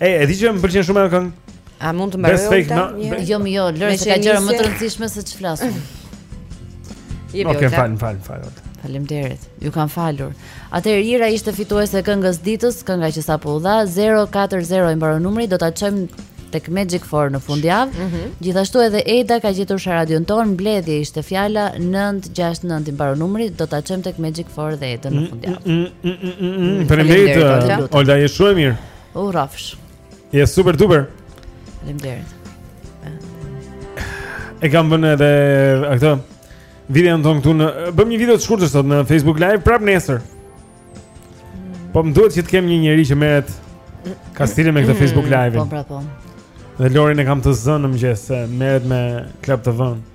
E, e di që më pëlqen shumë ajo këngë. A mund të mbaroj këtë? No, jo, jo, lëre se ka gjëra më të rëndësishme se të flasim. Je bëu. Okej, fal, fal, fal. Faleminderit. Ju kam falur. Atëherë Ira ishte fituese e këngës ditës, kënga që sapo u dha 040 i mbaron numri, do ta çojmë tek Magic Four në fundjavë. Mm -hmm. Gjithashtu edhe Eda ka gjetur në radion tonë, mbledhje ishte fjala 969 i mbaron numri, do ta çojmë tek Magic Four dhe Eda në mm, fundjavë. Mm, mm, Faleminderit Olta. Olta je shumë mirë. U rrafsh. Je super duper. Faleminderit. E kam vënë edhe atë videon tonë këtu në bëmë një video të shkurtër sot në Facebook Live prap nesër. Po më duhet që të kem një njeri që merret kastile me këtë mm, Facebook Live. Po pra, po. Dhe Lorin e kam të zënë në mëngjes se merret me klap të vënë.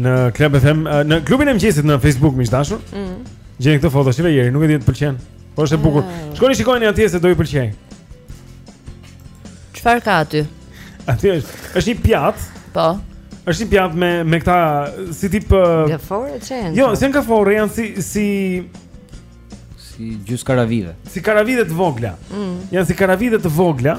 Në Club FM, në klubin e mëngjesit në Facebook miq të dashur. Ëh. Mm. Gjeni këtë foto, shifë ieri, nuk e di të pëlqen. Po është e bukur. Mm. Shkoni shikojeni atje se do ju pëlqej. Çfarë ka aty? Aty është, është një pjatë. Po. Është një pjatë me me këta si tip gaforreçe. Jo, s'janë gaforre, janë si si si gjys karavide. Si karavide të vogla. Mm. Janë si karavide të vogla.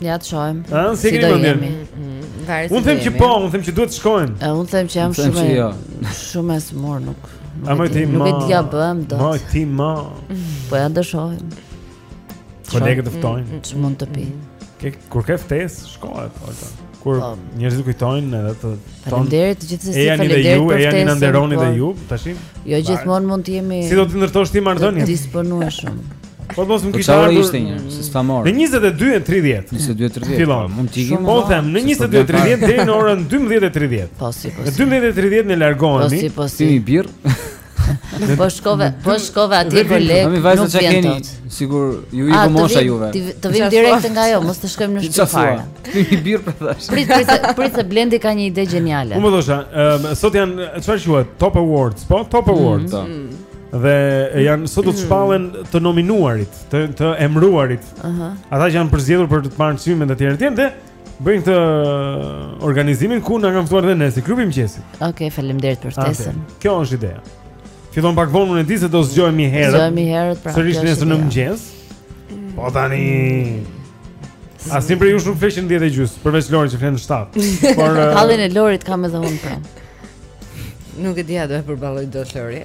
Ja të shohim. A, si kemi më mirë. Mm-hmm. Unë them që po, unë them që duhet të shkojmë. E, unë them që jam shumë jo. shumë e sëmurë nuk. A më ti më. Nuk e di ja bëm dot. Më ti më. Po ja të shohim. Po ne që të ftojmë. Ç'mund të pi? Kë kur ke ftesë, shkohet, ojta. Kur po. njerëzit kujtojnë edhe të Faleminderit gjithsesi faleminderit për ftesën. Ejani na nderoni dhe po. ju tashi. Jo gjithmonë mund të jemi Si do të ndërtosh ti marrëdhënie? Disponueshëm. Po mos më po kisha ardhur. Ishte një, se s'ka marrë. Në 22:30. 22:30. Fillon. Mund të ikim. Po them, në 22:30 deri në orën 12:30. Po si po. Në 12:30 ne largohemi. Po si po si. Pi birrë. Po shkove, po shkove aty për lek. Kemi vajza që keni, sigur ju i po mosha juve. Të vim direkt nga ajo, mos të shkojmë në shtëpi fare. Pi birrë pra thashë. Prit, prit, prit se Blendi ka një ide gjeniale. Unë po thosha, ehm, sot janë çfarë quhet? Top Awards, po Top mm, Awards. Mm. Dhe janë sot do të mm. shpallen të nominuarit, të të emëruarit. Aha. Ata që janë përzgjedhur për të marrë çmimet e tjera, dhe Bëjnë këtë organizimin ku na kanë ftuar dhe ne si klubi i mëngjesit. Okej, okay, faleminderit për ftesën. Okay. Kjo është ideja. Fillon pak vonë unë e di se do zgjohemi herët. Zgjohemi herët pra. Sërish nesër në mëngjes. Po tani. Asnjë prej jush nuk fle që në 10 e gjys, përveç Lorit që fle në 7. Por hallin e Lorit kam edhe unë pra. Nuk e di a do e përballoj dot Lori.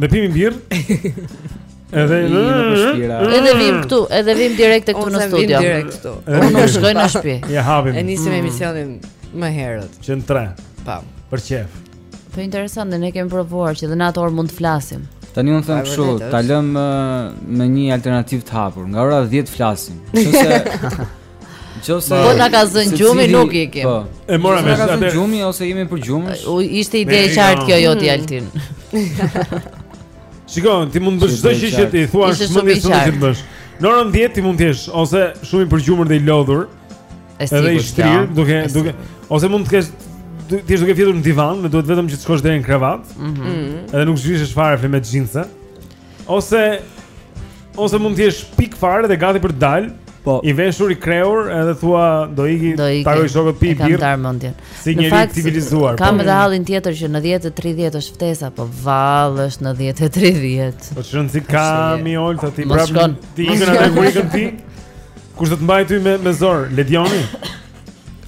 Me pi një birrë. Edhe edhe vim këtu, edhe vim direkt këtu në studio. Vim direkt këtu. Unë nuk shkoj në shtëpi. Ja hapim. E nisim mm. emisionin më herët. Që në 3. Pa. Për qejf. Po interesante, ne kemi provuar që dhe në atë orë mund të flasim. Tani unë them kështu, ta lëm me një alternativë të hapur. Nga ora 10 flasim. Nëse Nëse po na ka zënë gjumi nuk ikim. Po. E mora vesh. Ka zënë gjumi ose jemi përgjumësh? Ishte ide e qartë kjo jotja hmm. Altin. Shikon, ti mund të bësh çdo gjë që ti thua se mund të të bësh. Në orën 10 ti mund të jesh ose shumë i përgjumur dhe i lodhur. Edhe i shtrirë, duke duke ose mund të kesh ti je duke fjetur në divan, më duhet vetëm që të shkosh deri në krevat. Mhm. Mm. Edhe nuk zhvishesh fare me xhinse. Ose ose mund të jesh pik fare dhe gati për të dalë. Po. I veshur i krehur edhe thua do iki takoj shokët pi birrë. Kam ndarë mendjen. Si një fakt civilizuar. Kam po. edhe hallin tjetër që në 10 e 30 është ftesa, po vallë është në 10 e 30. Po ç'rëndësi ka mi Olti ti prap. Ti ikën atëherë kur ikën ti. Kush do të mbaj ty me me zor? Ledioni.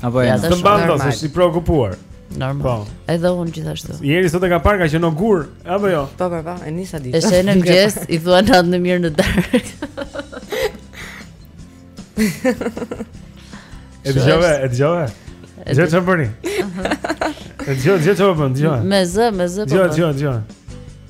Apo ja, të mban dot, është i preokupuar. Normal. Po. Edhe un gjithashtu. Njeri sot e ka parë ka qenë ogur, apo jo? Po, po, po, e nisa ditë. Është në mëngjes, i thua natën e mirë në darkë. E dëgjove, e dëgjove. Gjë të bëni. Gjë, gjë të bëni, gjë. Me zë, me zë po. Gjë, gjë, gjë.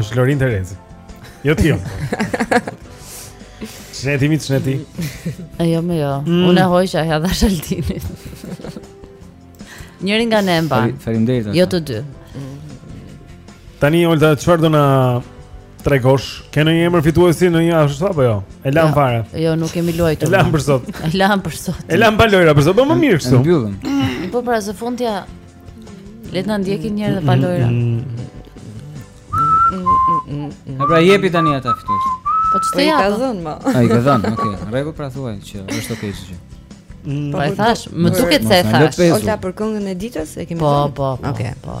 Është Lorin Terezi. Jo ti. Jo. Shneti mi shneti. Jo më jo. Mm. Unë hoqa ja dhash Altinit. Njëri nga ne mba. Faleminderit. Jo të dy. Tani Olta çfarë do na tregosh? Ke ndonjë emër fituesi ndonjë ashtu apo jo? E lam fare. Jo, nuk kemi luajtur. E lam për sot. E lam për sot. E lam pa lojra për sot, po më mirë kështu. E mbyllëm. Po pra, së fundja Le të na ndjekin një herë dhe pa lojra. E pra jepi tani ata fitues. Po ç'të ja. A i ka dhënë më. A, i ka dhënë, okay. Rregull pra thuaj që është okay ç'gjë. Mm, po e thash, më duket se e thash. Olta për këngën e ditës e kemi po, thënë. Po, po, okay. po.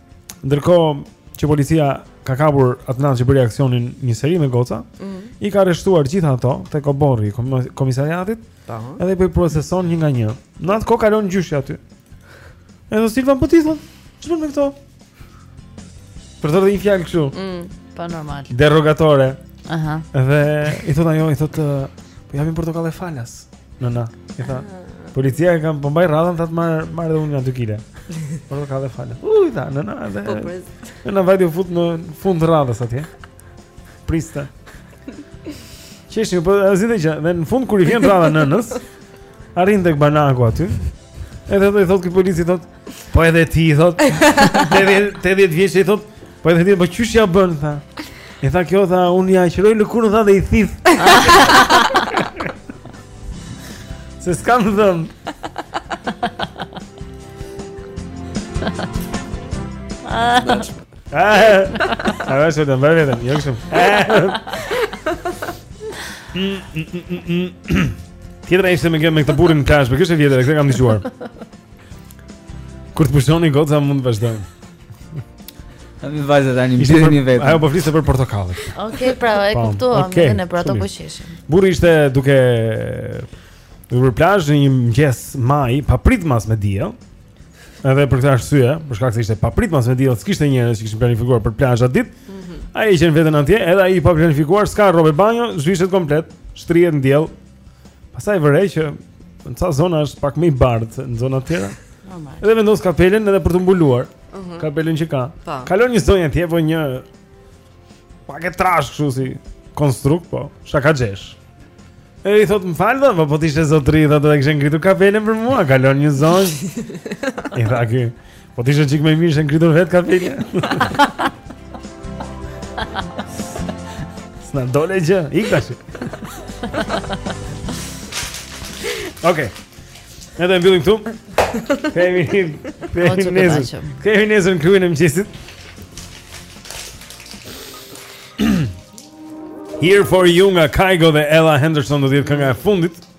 Ndërkohë që policia ka kapur atë natë që bëri aksionin një seri me goca, mm -hmm. i ka rreshtuar gjithë ato tek oborri i komisariatit. Tamë. Edhe po i proceson një nga një. Në atë kohë kalon gjyshi aty. Edhe Silva po ti thot, ç'bën me këto? Përdor dhe një fjalë kështu. Mm, po normal. Derogatore. Aha. Dhe i thot ajo, i thot, "Po japim portokalle falas." Nëna, i tha. Policia e kam po mbaj radhën tha të marr marr edhe unë nga 2 kg. Portokalle falas. Uj, tha, nëna edhe. Po pres. Nëna vajti u fut në fund të radhës atje. Prista. Qeshni, po azi dhe që, dhe në fund kur i vjen radha nënës, arrin tek banaku aty. Edhe ai thotë ky polici thotë, Po edhe ti i thot 80 80 vjeç i thot Po edhe ti po qysh ja bën tha E tha kjo tha unë ja qëroj lëkurën tha dhe i thith Se s'kam dhëmbë A dhe shëtë në bërë vetëm Jo këshëm Tjetra ishte me këtë burrin në plazh Po kjo është e vjetër e këtë kam dëgjuar Kur të pushoni goca mund të vazhdojmë. A mi vajza tani më thënë vetë. Ajo po fliste për portokallet. Okej, okay, pra e po, kuptuam okay, edhe ne për ato po qeshim. Burri ishte duke ec në një plazh në një mëngjes maji, papritmas me diell. Edhe për këtë arsye, për shkak se ishte papritmas me diell, s'kishte njerëz që kishin planifikuar për plazh atë ditë. Mm -hmm. Ai gjen veten atje, edhe ai pa planifikuar, s'ka rrobe banjo, zhvishet komplet, shtrihet në diell, Pastaj vë re që në ca zona është pak më i bardhë se në zona të tjera. Normal. Edhe vendos kapelen edhe për t'u mbuluar. Uh mhm. -huh. Kapelen që ka. Po. Kalon një zonjë atje po një pak e trash kështu si konstrukt po, shakaxheshë. E i thotë më fal dhe, po, po t'ishte zotëri dhe ti do kishe ngritur kapelen për mua, kalon një zonjë. I tha kjo, Po t'ishe çik më e mirë ishte ngritur vetë kapelja. S'na doli gjë, ik tash. Okej. Ne do ta mbyllim këtu. Kemi kemi nesër. Kemi nesër në klubin e mëngjesit. Here for you nga Kygo dhe Ella Henderson do të jetë kënga e fundit.